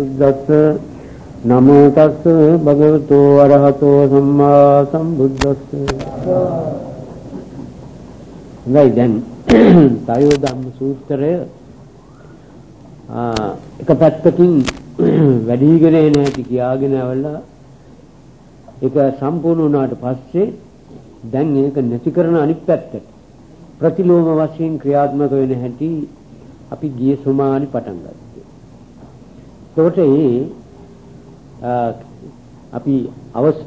බුද්දස්ස නමෝ තස්ස භගවතු අරහතෝ සම්මා සම්බුද්දස්ස හොඳයි දැන් සයෝ ධම්ම සූත්‍රය එක පැත්තකින් වැඩිගෙන එන හැටි කියාගෙන આવලා ඒක සම්පූර්ණ වුණාට පස්සේ දැන් ඒක නැති කරන අනිත් පැත්තට ප්‍රතිලෝම වශයෙන් ක්‍රියාත්මක වෙන හැටි අපි ගිය සුමානි පටන් ගත්තා. ඒකට ඒ අපි අවස්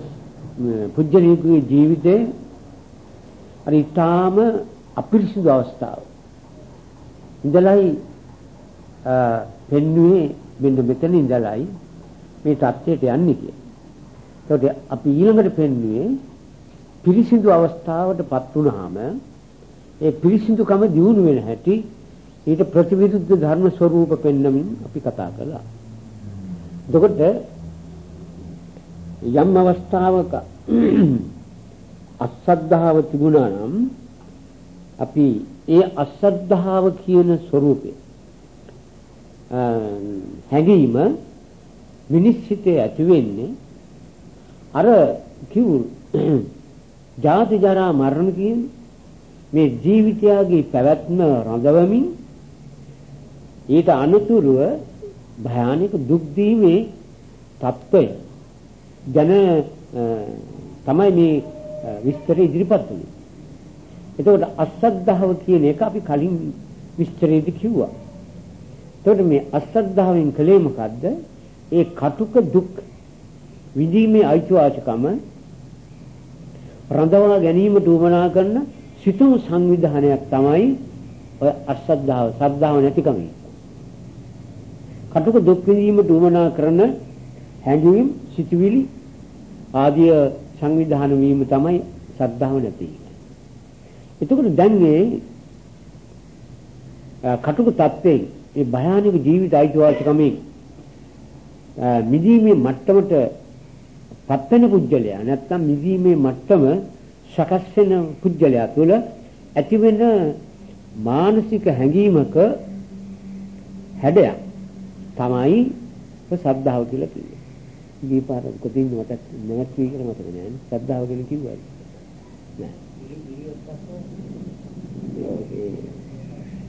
පුජ්‍යලීකගේ ජීවිතේ අර ඊටාම අපිරිසුදු අවස්ථාව. ඉඳලයි පෙන්වුවේ මෙන්න මෙතන ඉඳලයි මේ தත්ත්වයට යන්නේ කියලා. ඒකට අපි ඊළඟට පෙන්වුවේ පිරිසිදු අවස්ථාවටපත් වුණාම ඒ පිරිසිදුකම දියුණු වෙන හැටි ඊට ප්‍රතිවිරුද්ධ ධර්ම ස්වરૂප පෙන්වමින් අපි කතා කළා. එතකොට යම් අවස්ථාවක අසද්ධාව තිබුණා නම් අපි ඒ අසද්ධාව කියන ස්වરૂපේ හැඟීම මිනිස් හිතේ ඇති වෙන්නේ අර කිව් ජාති ජරා මරණ කියන මේ ජීවිතයගේ පැවැත්ම රඳවමින් ඊට අනුතුරුව භයානක දුක් දීමේ తত্ত্বය ගැන තමයි මේ විස්තර ඉදිරිපත් වෙන්නේ. එතකොට අසද්ධාව කියන එක අපි කලින් විස්තරයේදී කිව්වා. එතකොට මේ අසද්ධාවෙන් කලේ මොකද්ද? ඒ කටුක දුක් විඳීමේ අයිතිවාසිකම රඳවා ගැනීමට උවමනා කරන සිතුම් සංවිධානයක් තමයි ඔය අසද්ධාව, සද්ධාව නැතිකමයි. කටුක දුක් විඳීමට උවමනා කරන හැඟීම් සිතුවිලි ආදී සංවිධාන වීම තමයි ශ්‍රද්ධාව නැති. එතකොට දැන් මේ කටුක තත්ත්වයෙන් මේ භයානක ජීවිත අයිතිවාසිකමෙන් මිදීමේ මට්ටමට පත්වෙන පුජ්‍යලයා නැත්තම් මිදීමේ මට්ටම සකස් වෙන පුජ්‍යලයා තුළ ඇතිවෙන මානසික හැඟීමක හැඩයක් තමයි ශ්‍රද්ධාව කියලා කියන්නේ. දීපාර කොටින් මතක් නැවත් වී කියලා මතක නෑ නේ. ශ්‍රද්ධාව ගැන කිව්වද? නෑ.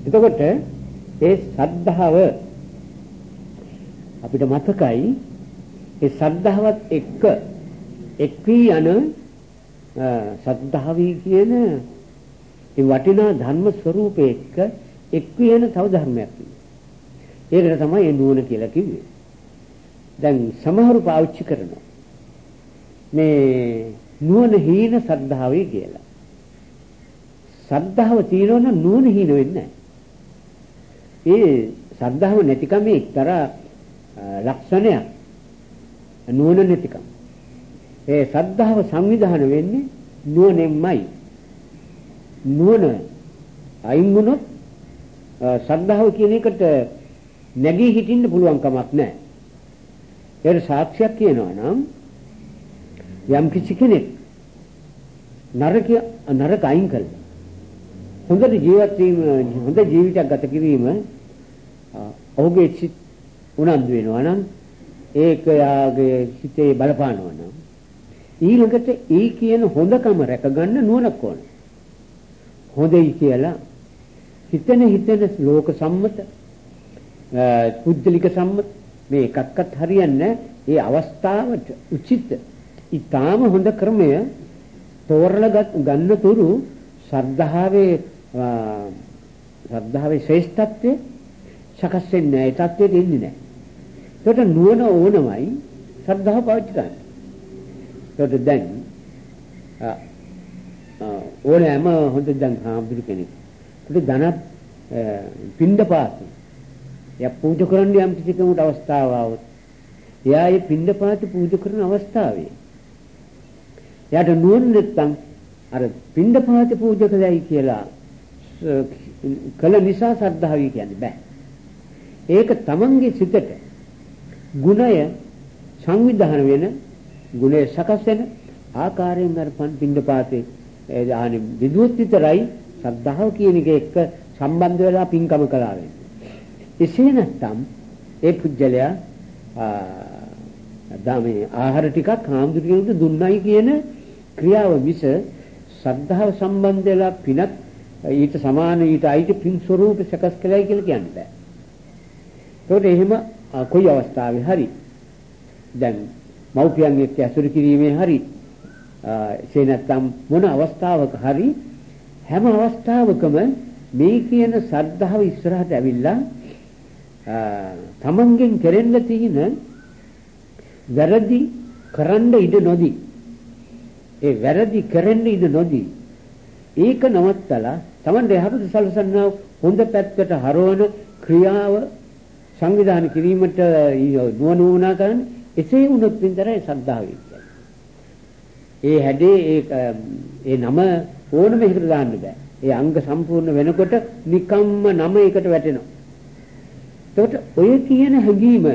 එතකොට ඒ ශ්‍රද්ධාව අපිට මතකයි ඒ ශ්‍රද්ධාවත් එක්ක එක් වී යන ශ්‍රද්ධාවී කියන ඒ වටිනා ධර්ම ස්වરૂපේ එක්ක එක් වී යන තව ධර්මයක් ඒකට තමයි නුවණ කියලා කිව්වේ. දැන් සමහරු පාවිච්චි කරනවා. මේ නුවණ හීන සද්ධාවේ කියලා. සද්ධාව තියෙනවනම් නුවණ හීන වෙන්නේ ඒ සද්ධාව නැතිකම එක්තරා ලක්ෂණයක්. නුවණ නැතිකම. ඒ සද්ධාව සංවිධාන වෙන්නේ නුවණෙන්මයි. නුවණ අයින් වුණොත් සද්ධාව කියන එකට නැගී හිටින්න පුළුවන් කමක් නැහැ. ඒකට සාක්ෂියක් කියනවා නම් යම් කිසි කෙනෙක් නරක නරක අයින් කළා. හොඳට ජීවත් වීම හොඳ ජීවිතයක් ගත කිරීම ඔහුගේ සිත් උනන්දු වෙනවා නම් ඒක යාගේ සිතේ බලපානවා නම් ඊළඟට ඒ කියන හොඳකම රැකගන්න නුවණක් ඕන. හොඳයි කියලා හිතන හිතන ලෝක සම්මත පුද්ගලික සම්මත මේ එකක්වත් හරියන්නේ ඒ අවස්ථාවට උචිත ඊටාම හොඳ ක්‍රමය තෝරලා ගන්න තුරු ශ්‍රද්ධාවේ ශ්‍රද්ධාවේ ශ්‍රේෂ්ඨත්වය සකස් වෙන්නේ නැහැ ඒ தත්ත්වයට එන්නේ නැහැ. ඒකට නුවණ ඕනමයි ශ්‍රද්ධාව පාවිච්චි කරන්න. ඒකට දැන් ඕනෑම හොඳ දැන් හාමුදුරු කෙනෙක්. ඒකට ධනත් පින්ඩපාත. එයා පූජා කරන්න යම් කිසි කෙනෙකුට අවස්ථාව આવොත් එයා ඒ පින්ඩපාත පූජා කරන අවස්ථාවේ එයාට නුවණ නැත්තම් අර පින්ඩපාත පූජා කළයි කියලා කළ නිසා සද්ධාවයි කියන්නේ බෑ. ඒක තමන්ගේ සිතට ගුණය සංවිධානය වෙන ගුණය සකස් වෙන ආකාරයෙන් අර පින්ඩපාතේ ආනි විදුවත් විතරයි ශ්‍රද්ධාව කියන එක එක්ක සම්බන්ධ වෙලා පින්කම කළා වෙන්නේ. එසේ නැත්නම් ඒ පුජ්‍යලයා දාමේ ආහාර ටිකක් හාමුදුරුවෝ දුන්නයි කියන ක්‍රියාව මිස ශ්‍රද්ධාව සම්බන්ධ වෙලා පිනක් ඊට සමාන ඊට අයිති පින් ස්වરૂප සකස් කළයි කියලා කියන්න බෑ. ඒකට එහෙම කොයි අවස්ථාවේ හරි දැන් මව්පියන් එක්ක ඇසුරු කිරීමේ හරි ඒ නැත්තම් මොන අවස්ථාවක හරි හැම අවස්ථාවකම මේ කියන සද්ධාව ඉස්සරහට ඇවිල්ලා තමන්ගෙන් කෙරෙන්න තියෙන වැරදි කරන්න ඉඩ නොදී ඒ වැරදි කරන්න ඉඩ නොදී ඒක නවත්තලා තමන් දෙහපත සලසන්නා හොඳ පැත්තට හරවන ක්‍රියාව සංවිධානය කිරීමට නුවණ වුණා කරන්නේ එසේ වුණොත් විතරයි සද්ධාව ඒ හැඩේ ඒ ඒ නම ඕනම එකකට දාන්න බෑ. ඒ අංග සම්පූර්ණ වෙනකොට නිකම්ම නම එකට වැටෙනවා. එතකොට ඔය කියන හැඟීම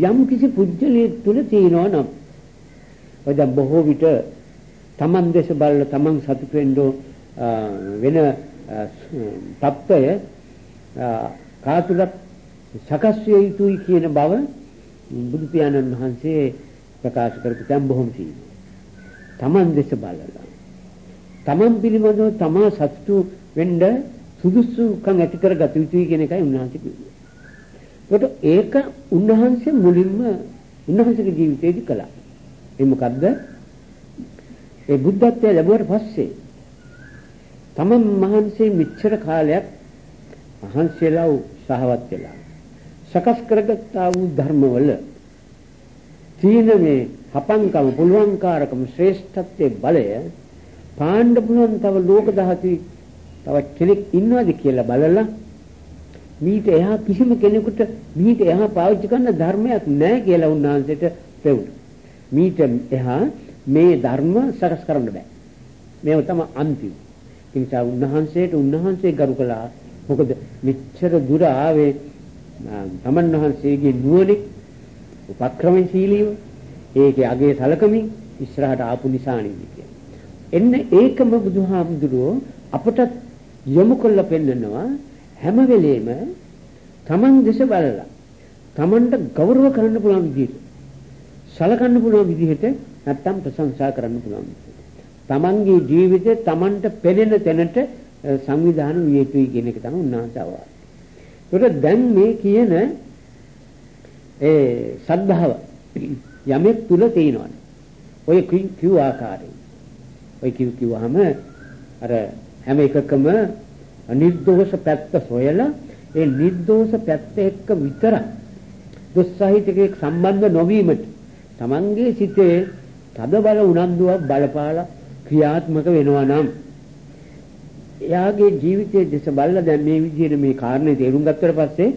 යම් කිසි පුජ්‍යලයක් තුල තියෙනවා නම් ඔය දැන් බොහෝ විට Taman දේශ බලලා Taman සතුට වෙන්න වෙන තත්ත්වය කාතුලත් සකස් විය යුතුයි කියන බව බුදු පියාණන් වහන්සේ ප්‍රකාශ කරපු තැන් බොහොම තියෙනවා. Taman දේශ බලලා Taman පිළිබඳව තමා සතුටු වෙන්න සුදුසුකම් ඇති කරගත යුතුයි කියන එකයි උන්වහන්සේ කිව්වේ. ඒකට ඒක උන්වහන්සේ මුලින්ම උන්වහන්සේගේ ජීවිතේදී කළා. ඒ මොකද්ද? ඒ බුද්ධත්වය ලැබුවට පස්සේ තමන් මහන්සිය මෙච්චර කාලයක් මහන්සියලා උත්සාහවත් වෙලා සකස් කරගත්තා වූ ධර්මවල තීන මේ හපංකම පුළුවන්කාරකම ශ්‍රේෂ්ඨත්වයේ බලය පාණ්ඩ පුළුවන් තව ලෝක දහති තව කෙනෙක් ඉන්නවද කියලා බලලා මීට එහා කිසිම කෙනෙකුට මීට එහා පාවිච්චි කරන ධර්මයක් නැහැ කියලා උන්වහන්සේට පෙවුණා. මීට එහා මේ ධර්ම සකස් කරන්න බෑ. මේව තමයි අන්තිම. ඒ නිසා උන්වහන්සේට උන්වහන්සේ ගරු කළා. මොකද මෙච්චර දුර ආවේ තමන් වහන්සේගේ නුවණින් උපක්‍රමශීලීව ඒකේ අගේ සලකමින් ඉස්සරහට ආපු නිසානේ කියන්නේ. එන්න ඒකම බුදුහාමුදුරුවෝ අපට යොමු කළ පෙන්නනවා හැම වෙලේම තමන් දෙස බලලා තමන්ට ගෞරව කරන්න පුළුවන් විදිහට සලකන්න පුළුවන් විදිහට නැත්තම් ප්‍රශංසා කරන්න පුළුවන් තමන්ගේ ජීවිතේ තමන්ට පෙනෙන තැනට සංවිධාන විය යුතුයි කියන එක තමයි උන්වහන්සේ අවවාද. ඒකට දැන් මේ කියන ඒ සද්ධාව යමෙක් තුල තියෙනවනේ. ඔය කිව් ආකාරයෙන්. ඔය කිව් කිව්වහම අර හැම එකකම නිර්දෝෂ පැත්ත සොයලා ඒ නිර්දෝෂ පැත්ත එක්ක විතරක් දුස්සහිතකේ සම්බන්ධ නොවීමට Tamange සිතේ තද බල උනන්දුවක් බලපාලා ක්‍රියාත්මක වෙනවා නම් එයාගේ ජීවිතයේ දෙස බලලා දැන් මේ විදිහට මේ කාරණේ තේරුම් ගත්තට පස්සේ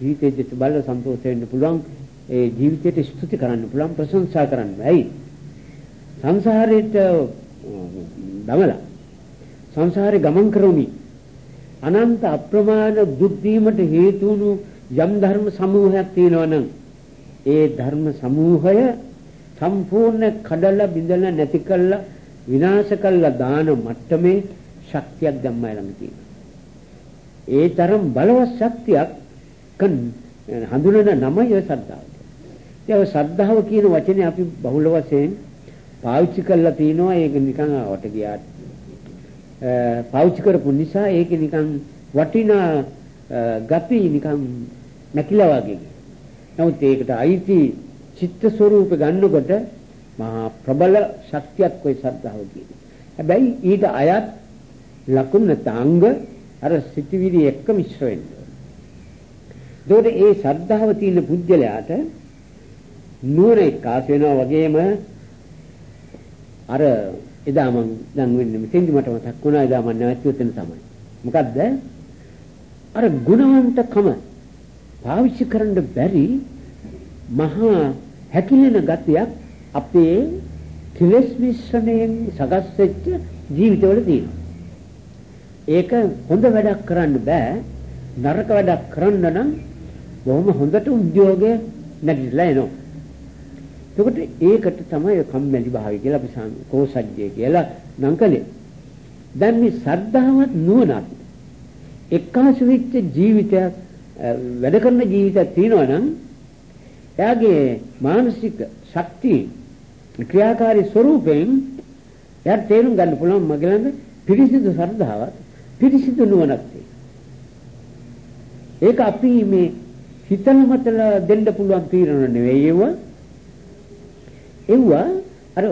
ජීවිතයේ දෙස බලලා සන්තෝෂ වෙන්න පුළුවන් ඒ ජීවිතයට ස්තුති කරන්න පුළුවන් ප්‍රශංසා කරන්න. ඇයි? සංසාරේට දමලා සංසාරේ ගමන් කරොමි අනන්ත අප්‍රමාණ දුක් දීමට හේතු වුණු යම් ධර්ම සමූහයක් තියෙනවා නම් ඒ ධර්ම සමූහය සම්පූර්ණ කඩලා බිඳලා නැති කළා විනාශ කළා දාන මට්ටමේ ශක්තියක් ධම්මයි ළඟ තියෙනවා. ඒ තරම් බලවත් ශක්තියක් හඳුනන නමයි ශ්‍රද්ධාව. ඒ ශ්‍රද්ධාව කියන වචනේ අපි බහුල වශයෙන් පාවිච්චි කරලා තිනවා ඒක නිකන් වට ගියාට පාවිච්චි කරපු නිසා ඒක නිකන් වටිනා ගති නිකන් නැකිලා වගේ. නමුත් ඒකට අයිති චිත්ත ස්වરૂප ගන්නකොට මහා ප්‍රබල ශක්තියක් ওই ශ්‍රද්ධාව කියන්නේ. හැබැයි ඊට අයත් ලකුණ තාංග අර සිටිවිලි එක්ක මිශ්‍ර වෙනවා. ඒකට ඒ ශ්‍රද්ධාව තියෙන පුජ්‍යලයාට නూరు එක්කාස වෙනවා වගේම අර එදා මම දැන් වෙන්නේ මෙතෙන්දි මට මතක් වුණා එදා මම නැවතුත් එතන තමයි. මොකද්ද? අර ගුණවන්තකම පාවිච්චි කරන්න බැරි මහා හැකිලෙන ගතියක් අපේ කෙලෙස් මිශ්‍රණයෙන් සකස් වෙච්ච ජීවිතවල තියෙනවා. ඒක හොඳ වැඩක් කරන්න බෑ. නරක වැඩක් කරන්න නම් බොහොම හොඳට උද්‍යෝගය නැගිටලා එනවා. එතකොට ඒකට තමයි කම්මැලි භාවය කියලා අපි කෝසජ්ජය කියලා නම් කළේ. දැන් මේ සද්ධාවත් නුවණත් එක්කාස වෙච්ච ජීවිතයක් වැඩ කරන ජීවිතයක් තියෙනවා නම් එයාගේ මානසික ශක්තිය ක්‍රියාකාරී ස්වરૂපයෙන් එයාට තේරුම් ගන්න පුළුවන් මගේ ළඟ පිරිසිදු ශ්‍රද්ධාවක් පිරිසිදු නුවණක් ඒක අපි මේ හිතන මතලා දෙන්න පුළුවන් තීරණ නෙවෙයි ඒව. ඒව අර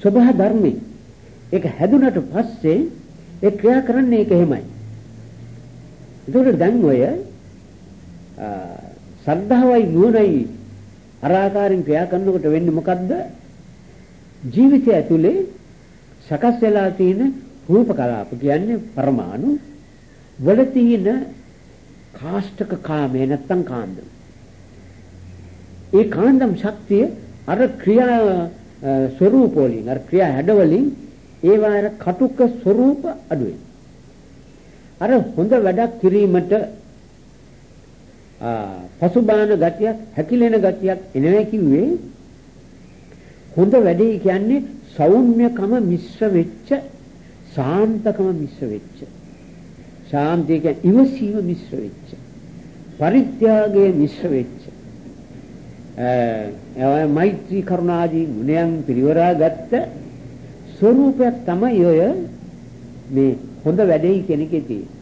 සබහා ධර්මයි. ඒක හැදුනට පස්සේ ඒ ක්‍රියා කරන්නේ ඒක එහෙමයි. ඒකට දැන් ඔය සද්ධාවයි නුවණයි අර ආකාරයෙන් ක්‍රියා කරනකොට වෙන්නේ මොකද්ද? ජීවිතය ඇතුලේ සකස් වෙලා තියෙන රූප කලාප කියන්නේ පරමාණු වල තියෙන කාෂ්ඨක කාමය නැත්තම් කාන්දම. ඒ කාන්දම් ශක්තිය අර ක්‍රියා ස්වરૂප වලින් අර ක්‍රියා හැඩ වලින් ඒවා අර කටුක ස්වરૂප අඩුවේ. අර හොඳ වැඩක් කිරීමට පසුබාන ගතියක් හැකිලෙන ගතියක් එනවා කිව්වේ හොඳ වැඩේ කියන්නේ සෞම්‍යකම මිශ්‍ර වෙච්ච සාන්තකම මිශ්‍ර වෙච්ච. ශාන්තිය කියන්නේ ඉවසීම මිශ්‍ර වෙච්ච. පරිත්‍යාගයේ මිශ්‍ර වෙච්ච. ඒ මෛත්‍රී කරුණාදී ගුණයන් පිරිවරා ගත්ත ස්වરૂපයක් තමයි ඔය මේ හොඳ වැඩේ කියන එකේ තියෙන්නේ.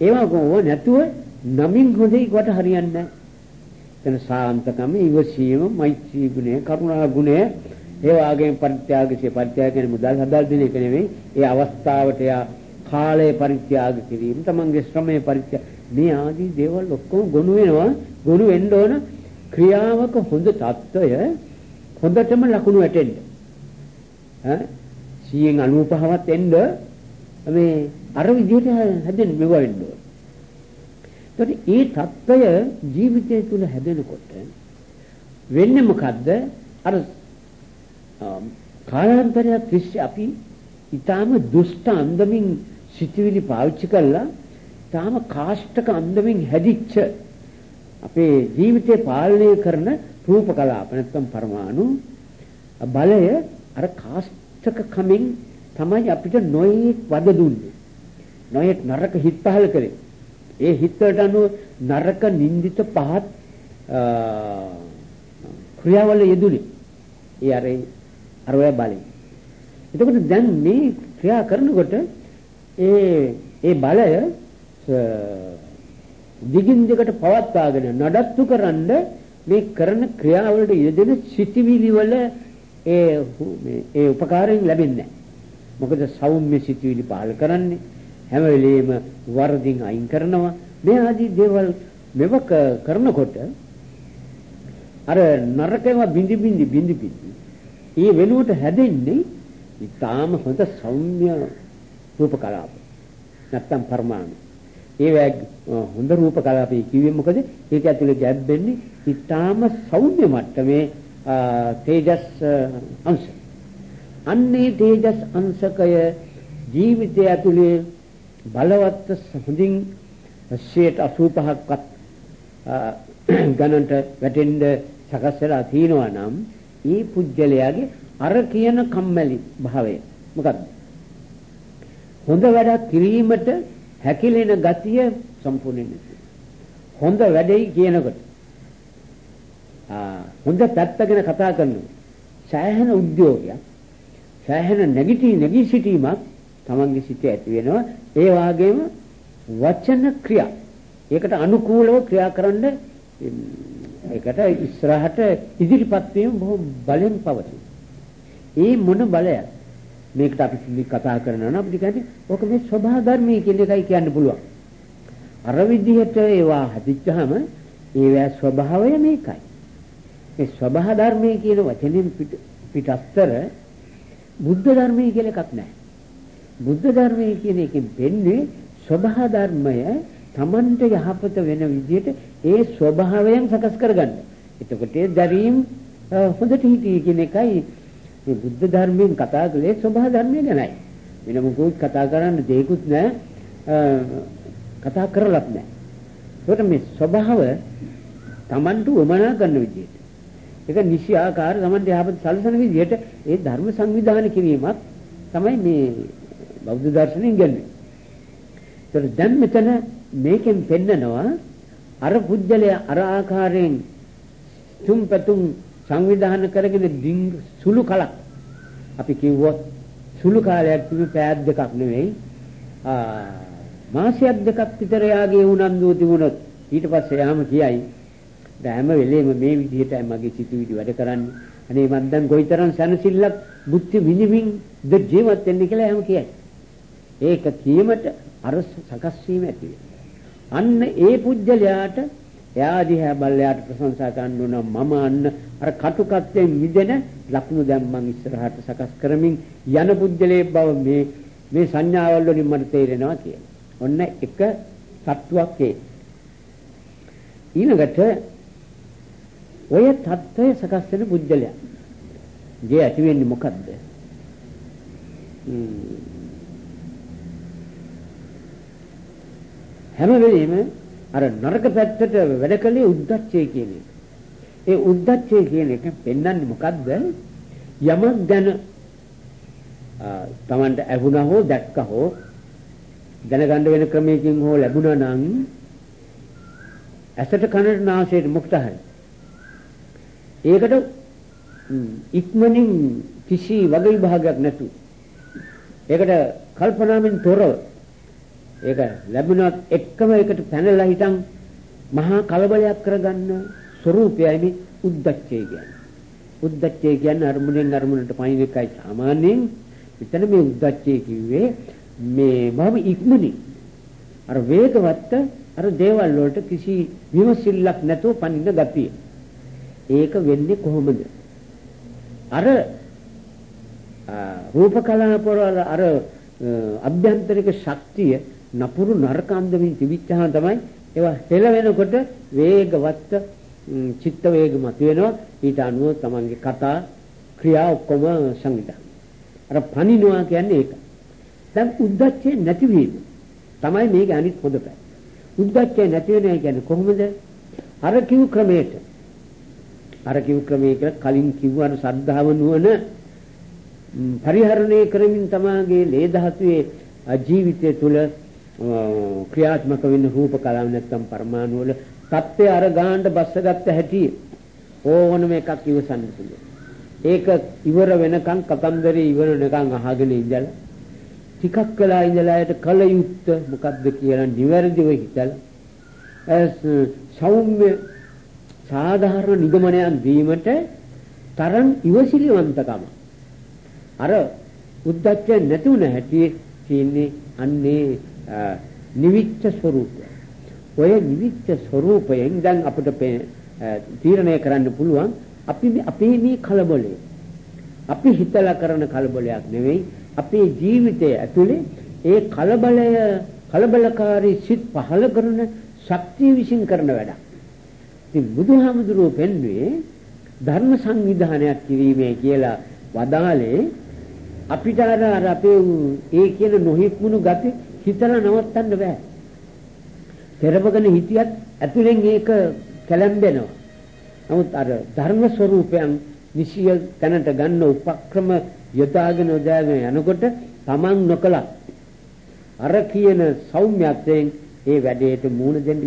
ඒවා කොහොම නැතුව නමින් හොඳයි කොට හරියන්නේ නැහැ. එතන සාන්තකම, ඉවසීම, මෛත්‍රී ගුණය, කරුණා ගුණය, ඒ වගේම පරිත්‍යාගයේ පරිත්‍යාග කියන්නේ මුදල් හදල් දෙන එක නෙවෙයි. ඒ අවස්ථාවට යා කාලය පරිත්‍යාග කිරීම, තමන්ගේ ශ්‍රමය පරිත්‍යාග මේ ආදී දේවල් ඔක්කොම ගොනු වෙනවා. ගොනු වෙන්න ඕන ක්‍රියාවක හොඳ తত্ত্বය හොඳටම ලකුණු වැටෙන්න. ඈ 100න් 95වත් එන්න මේ අර විදිහට හැදෙන්න මෙව වෙන්න ඕන. ඒකට ඒ తত্ত্বය ජීවිතය තුල හැදෙනකොට වෙන්නේ මොකද්ද? අර කාලාන්තරයක් තිස්සේ අපි ඊටාම දුෂ්ට අන්දමින් සිටිවිලි පාවිච්චි කළා ඊටාම කාෂ්ඨක අන්දමින් හැදිච්ච අපේ ජීවිතේ පාලනය කරන රූප කලාප නැත්නම් පරමාණු. බලය අර කාෂ්ඨක කමින් තමයි අපිට නොයෙක් වද දුන්නේ. නොයෙක් නරක හිත් පහල කරේ ඒ හිතට අනුව නරක නින්දිත පහත් ක්‍රියාවල යෙදුනේ. ඒ අර අර ඔය බලය. එතකොට දැන් මේ ක්‍රියා කරනකොට ඒ ඒ බලය දිගින් දිගට පවත්වාගෙන නඩත්තු කරන්න මේ කරන ක්‍රියාවලට යෙදෙන සිටිවිලි වල ඒ මේ ඒ උපකාරයෙන් ලැබෙන්නේ මොකද සෞම්‍ය සිටිවිලි පාල කරන්නේ. හැම වෙලෙම වරදින් අයින් කරනවා. මේ ආදී දේවල් මෙවක කරනකොට අර නරකම බිඳි බිඳි බිඳි බිඳි ඒ වෙනුවට හැදෙන්නේ ඊටාම හොඳ සෞම්‍ය රූප කලාප. නැත්තම් පරමාණු. ඒ හොඳ රූප කලාපේ කිව්වේ මොකද? ඒක ඇතුලේ ගැබ්බෙන්නේ ඊටාම සෞම්‍ය මට්ටමේ තේජස් අංශ. අන්නේ තේජස් අංශකය ජීවිතය ඇතුලේ බලවත් හොඳින් 85ක්වත් ගණන්ට වැටෙන්න සකස් වෙලා තිනවා නම් ඒ පුජ්‍යලයාගේ අර කියන කම්මැලි භාවය. මොකක්ද හොඳ වැඩක් කිරීමට හැකිලෙන ගතිය සම්පූර්ණයෙන් හොඳ වැඩයි කියනකොට. ආ හොඳ පැත්ත ගැන කතා කරනවා. සෑහෙන උද්‍යෝගයක් සෑහෙන නැගිටි නැගී සිටීමක් තමන්ගේ සිතේ ඇති වෙනවා. ඒ වාගේම වචන ක්‍රියා. ඒකට අනුකූලව ක්‍රියා කරන්න ඒකට ඉස්සරහට ඉදිරිපත් වීම බොහොම බලෙන් පවතී. ඒ මොන බලයක්ද? මේකට අපි කතා කරනවා නම් අපිට කියන්නේ ඕක මේ ස්වභාව ධර්මයේ කියන එකයි කියන්න පුළුවන්. අර විදිහට ඒවා හදිච්චාම ඒවා ස්වභාවය මේකයි. මේ ස්වභාව ධර්මයේ කියන වචනෙන් පිටස්තර බුද්ධ ධර්මය කියලා එකක් නැහැ. බුද්ධ ධර්මය කියන එකෙන් වෙන්නේ ස්වභාව ධර්මය Tamanට යහපත වෙන විදිහට ඒ ස්වභාවයෙන් සකස් කරගන්න. එතකොට ඒ දැරීම් හොඳට හිතී කියන එකයි මේ බුද්ධ ධර්මයෙන් කතා කළේ ස්වභාව ධර්මය ගැනයි. වෙන මොකුත් කතා කරන්න දෙයක්වත් නැහැ. කතා කරලත් නැහැ. ඒකට මේ ස්වභාව Tamanට උමනා කරන විදිහට. ඒක නිසි ආකාර Tamanට යහපත සැලසෙන විදිහට ඒ ධර්ම සංවිධානය කිරීමක් තමයි මේ බෞද්ධ දර්ශනයෙන් ගන්නේ. ඒතර දැන් මෙතන මේකෙන් පෙන්නනවා අර පුජ්‍යලය අර ආකාරයෙන් තුම්පතුම් සංවිධානය කරගෙන දින් සුළු කලක්. අපි කිව්වොත් සුළු කාලයක් තිබු පෑත් දෙකක් නෙවෙයි මාසයක් දෙකක් විතර යාගේ උනන්දුව තිබුණොත් ඊට පස්සේ යාම කියයි. දැන් හැම වෙලේම මේ විදිහටයි මගේ සිතුවිලි වැඩ කරන්නේ. අනේ මන් දැන් කොයිතරම් සනසිල්ලක් බුද්ධ විනිවින් ද ජීවත් වෙන්නේ කියලා හැම කියයි. ඒක කීමට අර සකස් වීම ඇති අන්න ඒ පුජ්‍යලයාට එයා දිහා බල්ලයාට ප්‍රශංසා ගන්න උන මම අන්න අර කටුකත්වයෙන් මිදෙන ලකුණු දැන් මං ඉස්සරහට සකස් කරමින් යන බුද්ධලේ බව මේ මේ සංඥාවල් වලින් මට තේරෙනවා කියලා. ඔන්න එක තත්වයක් ඒ. ඊළඟට ඔය தত্ত্বය සකස් වෙන බුද්ධලයා. ගේ ඇති වෙන්නේ මොකද්ද? හැම වෙලෙම අර නරක පැත්තට වැඩ කළේ උද්දච්චය කියන එක. ඒ උද්දච්චය කියන එක පෙන්වන්නේ මොකද්ද? යමක් ගැන තමන්ට ඇහුණා හෝ දැක්කා හෝ දැනගන්න වෙන ක්‍රමයකින් හෝ ලැබුණා නම් ඇසට කනට නාසයට මොකට හරි ඒකට ඉක්මනින් කිසි වග විභාගයක් නැතු ඒකට කල්පනාවෙන් තොරව ඒක ලැබුණත් එක්කම ඒකට පැනලා හිටන් මහා කලබලයක් කරගන්න ස්වરૂපයයි මේ උද්දච්චය කියන්නේ. උද්දච්චය කියන්නේ අරමුණෙන් අරමුණට පයින් එකයි සාමාන්‍යයෙන් මෙතන මේ උද්දච්චය කිව්වේ මේ බව ඉක්මනින් අර වේගවත් අර දේවල් වලට කිසි විමසිල්ලක් නැතුව පනින්න ගතිය. ඒක වෙන්නේ කොහොමද? අර රූප කලාපවල අර අභ්‍යන්තරික ශක්තිය නපුරු නරක අන්දමින් තිබිච්චහම තමයි ඒවා හෙල වෙනකොට වේගවත් චිත්ත වේග මත වෙනවා ඊට අනුව තමන්ගේ කතා ක්‍රියා ඔක්කොම සංවිධානය. අර පනිනවා කියන්නේ ඒක. දැන් උද්දච්චය නැතිවීම තමයි මේක අනිත් හොඳ පැත්ත. උද්දච්චය නැති වෙනවා කියන්නේ කොහොමද? අර කිව් ක්‍රමයට. අර කිව් ක්‍රමයක කලින් කිව්වර සද්ධාව නුවණ. පරිහරණය කරමින් තමාගේ ලේ ධාතුවේ ජීවිතය තුළ ක්‍රියාත්මක වෙන රූප කලාව නැත්තම් පරමාණු වල தත්ත්වය අර ගානට බස්සගත්ත හැටි ඕනම එකක් ඉවසන්න පුළුවන්. ඒක ඉවර වෙනකන් කතන්දරේ ඉවර වෙනකන් අහගෙන ඉඳලා ටිකක් කළා ඉඳලා යට කල යුත්ත මොකද්ද කියලා නිවැරදිව හිතලා සෞම්‍ය සාධාරණ නිගමනයන් දීමට තරම් ඉවසිලිවන්තකම අර උද්දච්ච නැති වුණ හැටි තියෙන්නේ අන්නේ නිවිච්ච ස්වરૂපය. ඔය නිවිච්ච ස්වરૂපයෙන් දැන් අපිට තීරණය කරන්න පුළුවන් අපි අපේ මේ කලබලය අපි හිතලා කරන කලබලයක් නෙවෙයි අපේ ජීවිතය ඇතුලේ ඒ කලබලය කලබලකාරී සිත් පහල කරන ශක්තිය විසින් කරන වැඩක්. ඉතින් බුදුහාමුදුරුවෝ පෙන්වුවේ ධර්ම සංවිධානයක් කිරීමේ කියලා වදාලේ අපිට අර අපේ ඒ කියන නොහික්මුණු ගති හිතලා නවත්තන්න බෑ. පෙරවගෙන හිටියත් ඇතුලෙන් ඒක කැළඹෙනවා. නමුත් අර ධර්ම ස්වરૂපයන් නිසිය තැනට ගන්න උපක්‍රම යොදාගෙන යොදාගෙන යනකොට Taman නොකලා අර කියන සෞම්‍යත්වයෙන් ඒ වැඩේට මූණ දෙන්න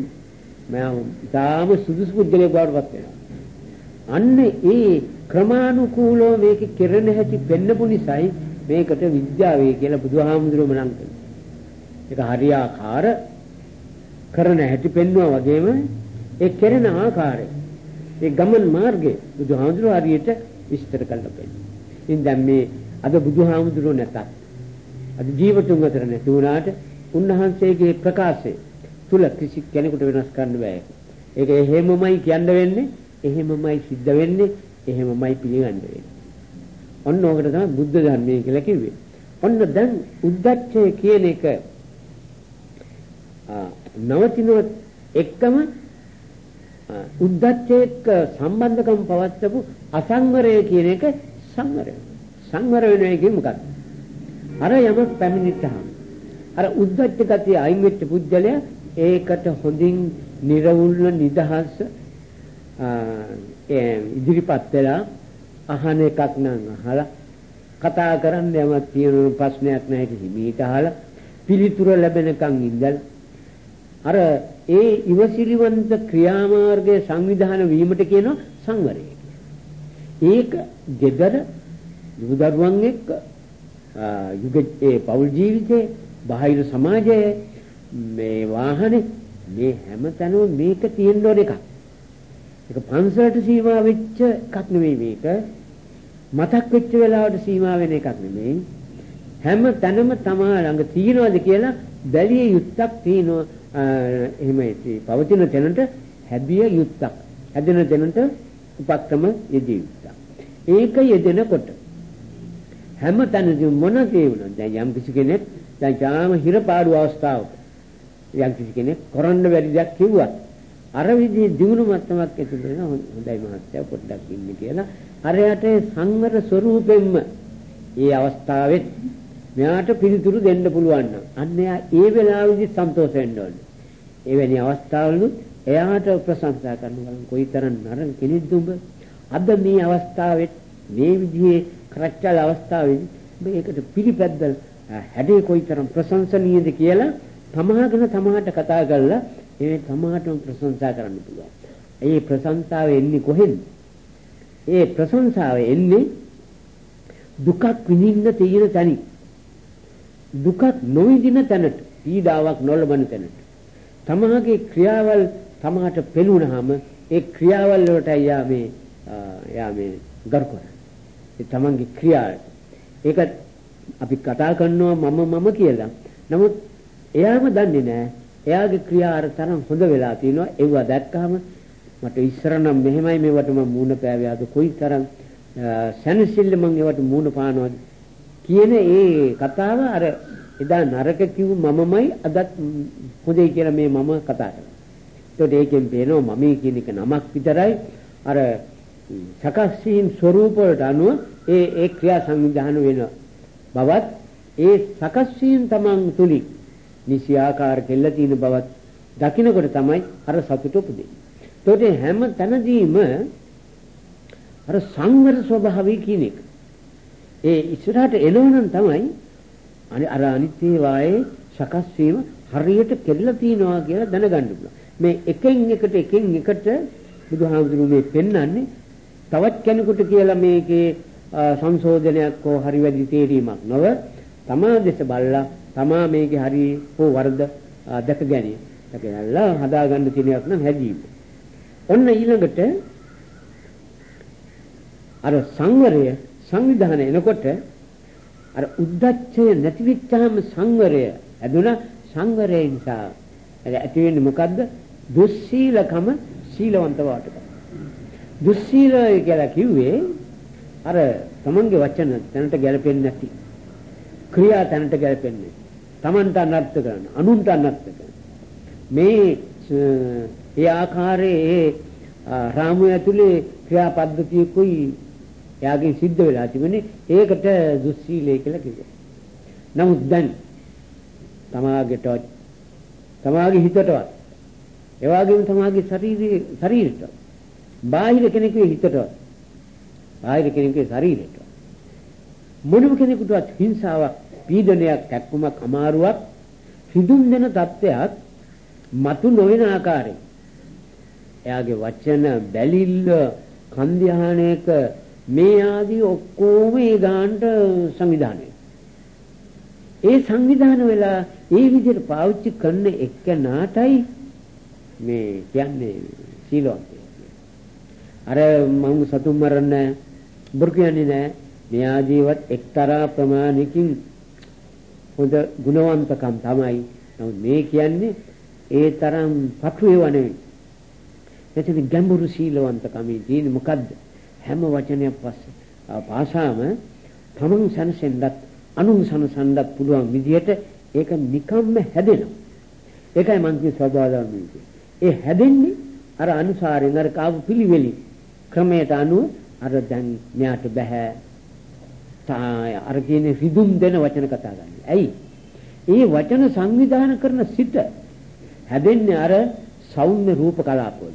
මම ඊටාම සුදුසු පුද්ගලයෙක් බවට වෙනවා. අන්න ඒ ක්‍රමානුකූලව මේක කෙරෙන හැටි පෙන්නපු නිසායි මේකට විද්‍යාවේ කියලා බුදුහාමුදුරුවෝ මනම් කළා. ඒක හරියාකාර කරන හැටි පෙන්වුවා වගේම ඒ කෙරෙන ආකාරය ඒ ගමන් මාර්ගය බුදුහාමුදුරුවෝ හරියට විස්තර කරලා පෙන්නනවා. ඉතින් දැන් මේ අද බුදුහාමුදුරුවෝ නැතත් අද ජීවතුන් අතර නැති වුණාට උන්වහන්සේගේ ප්‍රකාශය තුල කිසි කෙනෙකුට වෙනස් කරන්න බෑ. ඒක එහෙමමයි කියන්න වෙන්නේ, එහෙමමයි සිද්ධ වෙන්නේ, එහෙමමයි පිළිගන්න වෙන්නේ. ඔන්න ඕකට තමයි බුද්ධ ධර්මය කියලා කිව්වේ. ඔන්න දැන් උද්දච්චය කියන එක නවතිනොත් එක්කම උද්දච්චයක සම්බන්ධකම් පවත්වපු අසංවරය කියන එක සංවරය. සංවර වෙන එකේ මොකක්ද? අර යමක් පැමිණිච්චහම අර උද්දච්ච ගතිය අයින් වෙච්ච පුජ්‍යලයා ඒකට හොඳින් නිර්වුල්ව නිදහස් ඉදිරිපත් වෙලා අහන එකක් නම් අහලා කතා කරන්න යමක් තියෙන ප්‍රශ්නයක් නැහැ කිසිමීට අහලා පිළිතුර ලැබෙනකන් ඉඳලා අර ඒ ඉවසිලිවන්ත ක්‍රියාමාර්ගයේ සංවිධාන වීමට කියන සංවරය ඒක gedara යුදරුවන් එක්ක යුගයේ පෞල් ජීවිතේ බාහිර සමාජයේ මේ වාහනේ මේ හැමතැනම මේක තියෙන්න ඕන එකක්. ඒක පන්සලට සීමා වෙච්ච එකක් නෙවෙයි මේක. මතක් වෙච්ච වෙලාවට සීමා වෙන එකක් නෙමෙයි. හැම තැනම තමා ළඟ තියනවාද කියලා බැලිය යුත්තක් තියෙනවා. එහෙම පවතින තැනට හැදිය යුත්තක්. හැදෙන තැනට උපක්‍රම යෙදිය යුත්තක්. ඒක යෙදෙනකොට හැම තැනදීම මොන දේ වුණත් දැන් යම් කිසි කෙනෙක් දැන් තාම හිරපාඩු අවස්ථාවක යම් කිසි කෙනෙක් කරන්න බැරි දෙයක් කිව්වා අර විදිහේ දිනු මට්ටමක් ඇතුළත වෙන හොඳයි මහත්තයා පොඩ්ඩක් ඉන්න කියලා අරයට සංවර ස්වરૂපෙන්ම ඒ අවස්ථාවෙත් මෙයාට පිළිතුරු දෙන්න පුළුවන් නම් අන්න එයා ඒ වෙලාවෙදි සන්තෝෂ වෙන්න ඕනේ. එවැනි අවස්ථාවලුත් එයාට ප්‍රශංසා කරනවා කොයිතරම් නරක කෙනෙක්ද උඹ අද මේ අවස්ථාවෙත් මේ විදිහේ කරච්චල් අවස්ථාවේදී මේකට පිළිපැද්දල් හැඩේ කොයිතරම් ප්‍රශංසනීයද කියලා තමාගෙන තමාට කතා කරලා ඒ තමාටම ප්‍රශංසා කරන්න පුළුවන්. ඒ ප්‍රශංසාව එන්නේ කොහෙන්ද? ඒ ප්‍රශංසාව එන්නේ දුකක් විඳින්න තියෙන තැනින්. දුකක් නොවිඳින තැනට, පීඩාවක් නොලබන තැනට. තමාගේ ක්‍රියාවල් තමාට පෙනුනහම ඒ ක්‍රියාවල් වලට යා මේ යා මේ ගරු කරන්නේ. ඒ තමන්ගේ ක්‍රියාවට. ඒක අපි කතා කරනවා මම මම කියලා. නමුත් එයාම දන්නේ නැහැ. එයාගේ ක්‍රියා අර තරම් හොඳ වෙලා තිනවා. ඒවා දැක්කහම මට ඉස්සර නම් මෙහෙමයි මේවට මම මූණ පෑවියාද කොයි තරම් සැනසෙල්ල මම ඒවට මූණ පානවද කියන ඒ කතාව අර එදා නරක කිව් මමමයි අදත් හොඳයි කියලා මේ මම කතා කරා. ඒකට ඒකෙන් පේනවා මම කියන එක නමක් විතරයි අර සකස් වීම ස්වરૂප වලට අනුව ඒ ඒ ක්‍රියා සංවිධාන වෙන බවත් ඒ සකස් වීම තමන් තුලින් නිසි ආකාර කෙල්ල තියෙන බවත් දකින්නකොට තමයි අර සතුට උපදින්නේ. ඒකට හැම තැනදීම අර සංවර ස්වභාවය කියන එක. ඒ ඉස්සරහට එනවනම් තමයි අර අනිත්‍ය වායේ සකස් වීම හරියට කෙල්ල තියනවා කියලා දැනගන්න පුළුවන්. මේ එකෙන් එකට එකෙන් එකට බුදුහාමුදුරුවෝ මේ පෙන්වන්නේ තවත් කෙනෙකුට කියලා මේකේ සංශෝධනයක් හෝ හරි වැඩි තේරීමක් නොව තමා දෙස බලලා තමා මේකේ හරි හෝ වරද දැක ගැනීම. දැකලා හදාගන්න තියෙනයක් නම් හැදීම. ඔන්න ඊළඟට අර සංවරය සංවිධානය එනකොට අර උද්දච්චය නැති වෙච්චාම සංවරය ඇදුණා සංවරය නිසා. ඇති වෙන්නේ මොකද්ද? දුස්සීලකම සීලවන්ත වාටක. දුස්සීලය කියලා කිව්වේ අර තමන්ගේ වචන තැනට ගැලපෙන්නේ නැති. ක්‍රියා තැනට ගැලපෙන්නේ තමන්ට අනර්ථ කරන අනුන්ට අනර්ථ කරන. මේ ඒ ආකාරයේ ඒ රාමු ඇතුලේ ක්‍රියා පද්ධතියකුයි එයාගෙන් සිද්ධ වෙලා තිබුණේ ඒකට දුස්සීලය කියලා කිව්වා. නමුත් දැන් තමාගේට තමාගේ හිතටවත් ඒ වගේම තමාගේ ශරීරයේ ශරීරයට බාහිර කෙනෙකුගේ හිතටවත් බාහිර කෙනෙකුගේ ශරීරයට මොනම කෙනෙකුටවත් හිංසාවක් පීඩනයක් කැක්කුමක් අමාරුවක් සිදුම් දෙන තත්ත්වයක් මතු නොවන ආකාරයෙන් එයාගේ වචන බැලිල්ල කන්ධානයක මේ ආදී ඔක්කොම ඒ ගානට සංවිධානය. ඒ සංවිධාන වෙලා ඒ විදිහට පාවිච්චි කරන එක්කනාටයි මේ කියන්නේ සීලවන්තය අර මම සතුන් මරන්න බොරු කියන්නේ නැහැ මේ ආදීවත් එක්තරා ප්‍රමාණිකින් හොඳ ගුණවන්තකම් තමයි. නමුත් මේ කියන්නේ ඒ තරම් පටු ඒවා නෙවෙයි එතන ගැඹුරු සීලවන්තකමේ තියෙන මොකද්ද? හැම වචනයක් පස්සේ පාසාම තමන් සනසෙන්නත් අනුන් සනසන්නත් පුළුවන් විදිහට ඒක නිකම්ම හැදෙනවා. ඒකයි මං කිය සබාදාන ඒ හැදෙන්නේ අර අනුසාරයෙන් අර කාපු පිළිවෙලි ක්‍රමයට අනුව අර දැන් මෙයාට බෑ අර කියන්නේ රිදුම් දෙන වචන කතා ගන්න. ඇයි? ඒ වචන සංවිධානය කරන සිත හැදෙන්නේ අර සෞම්‍ය රූප කලාපවල.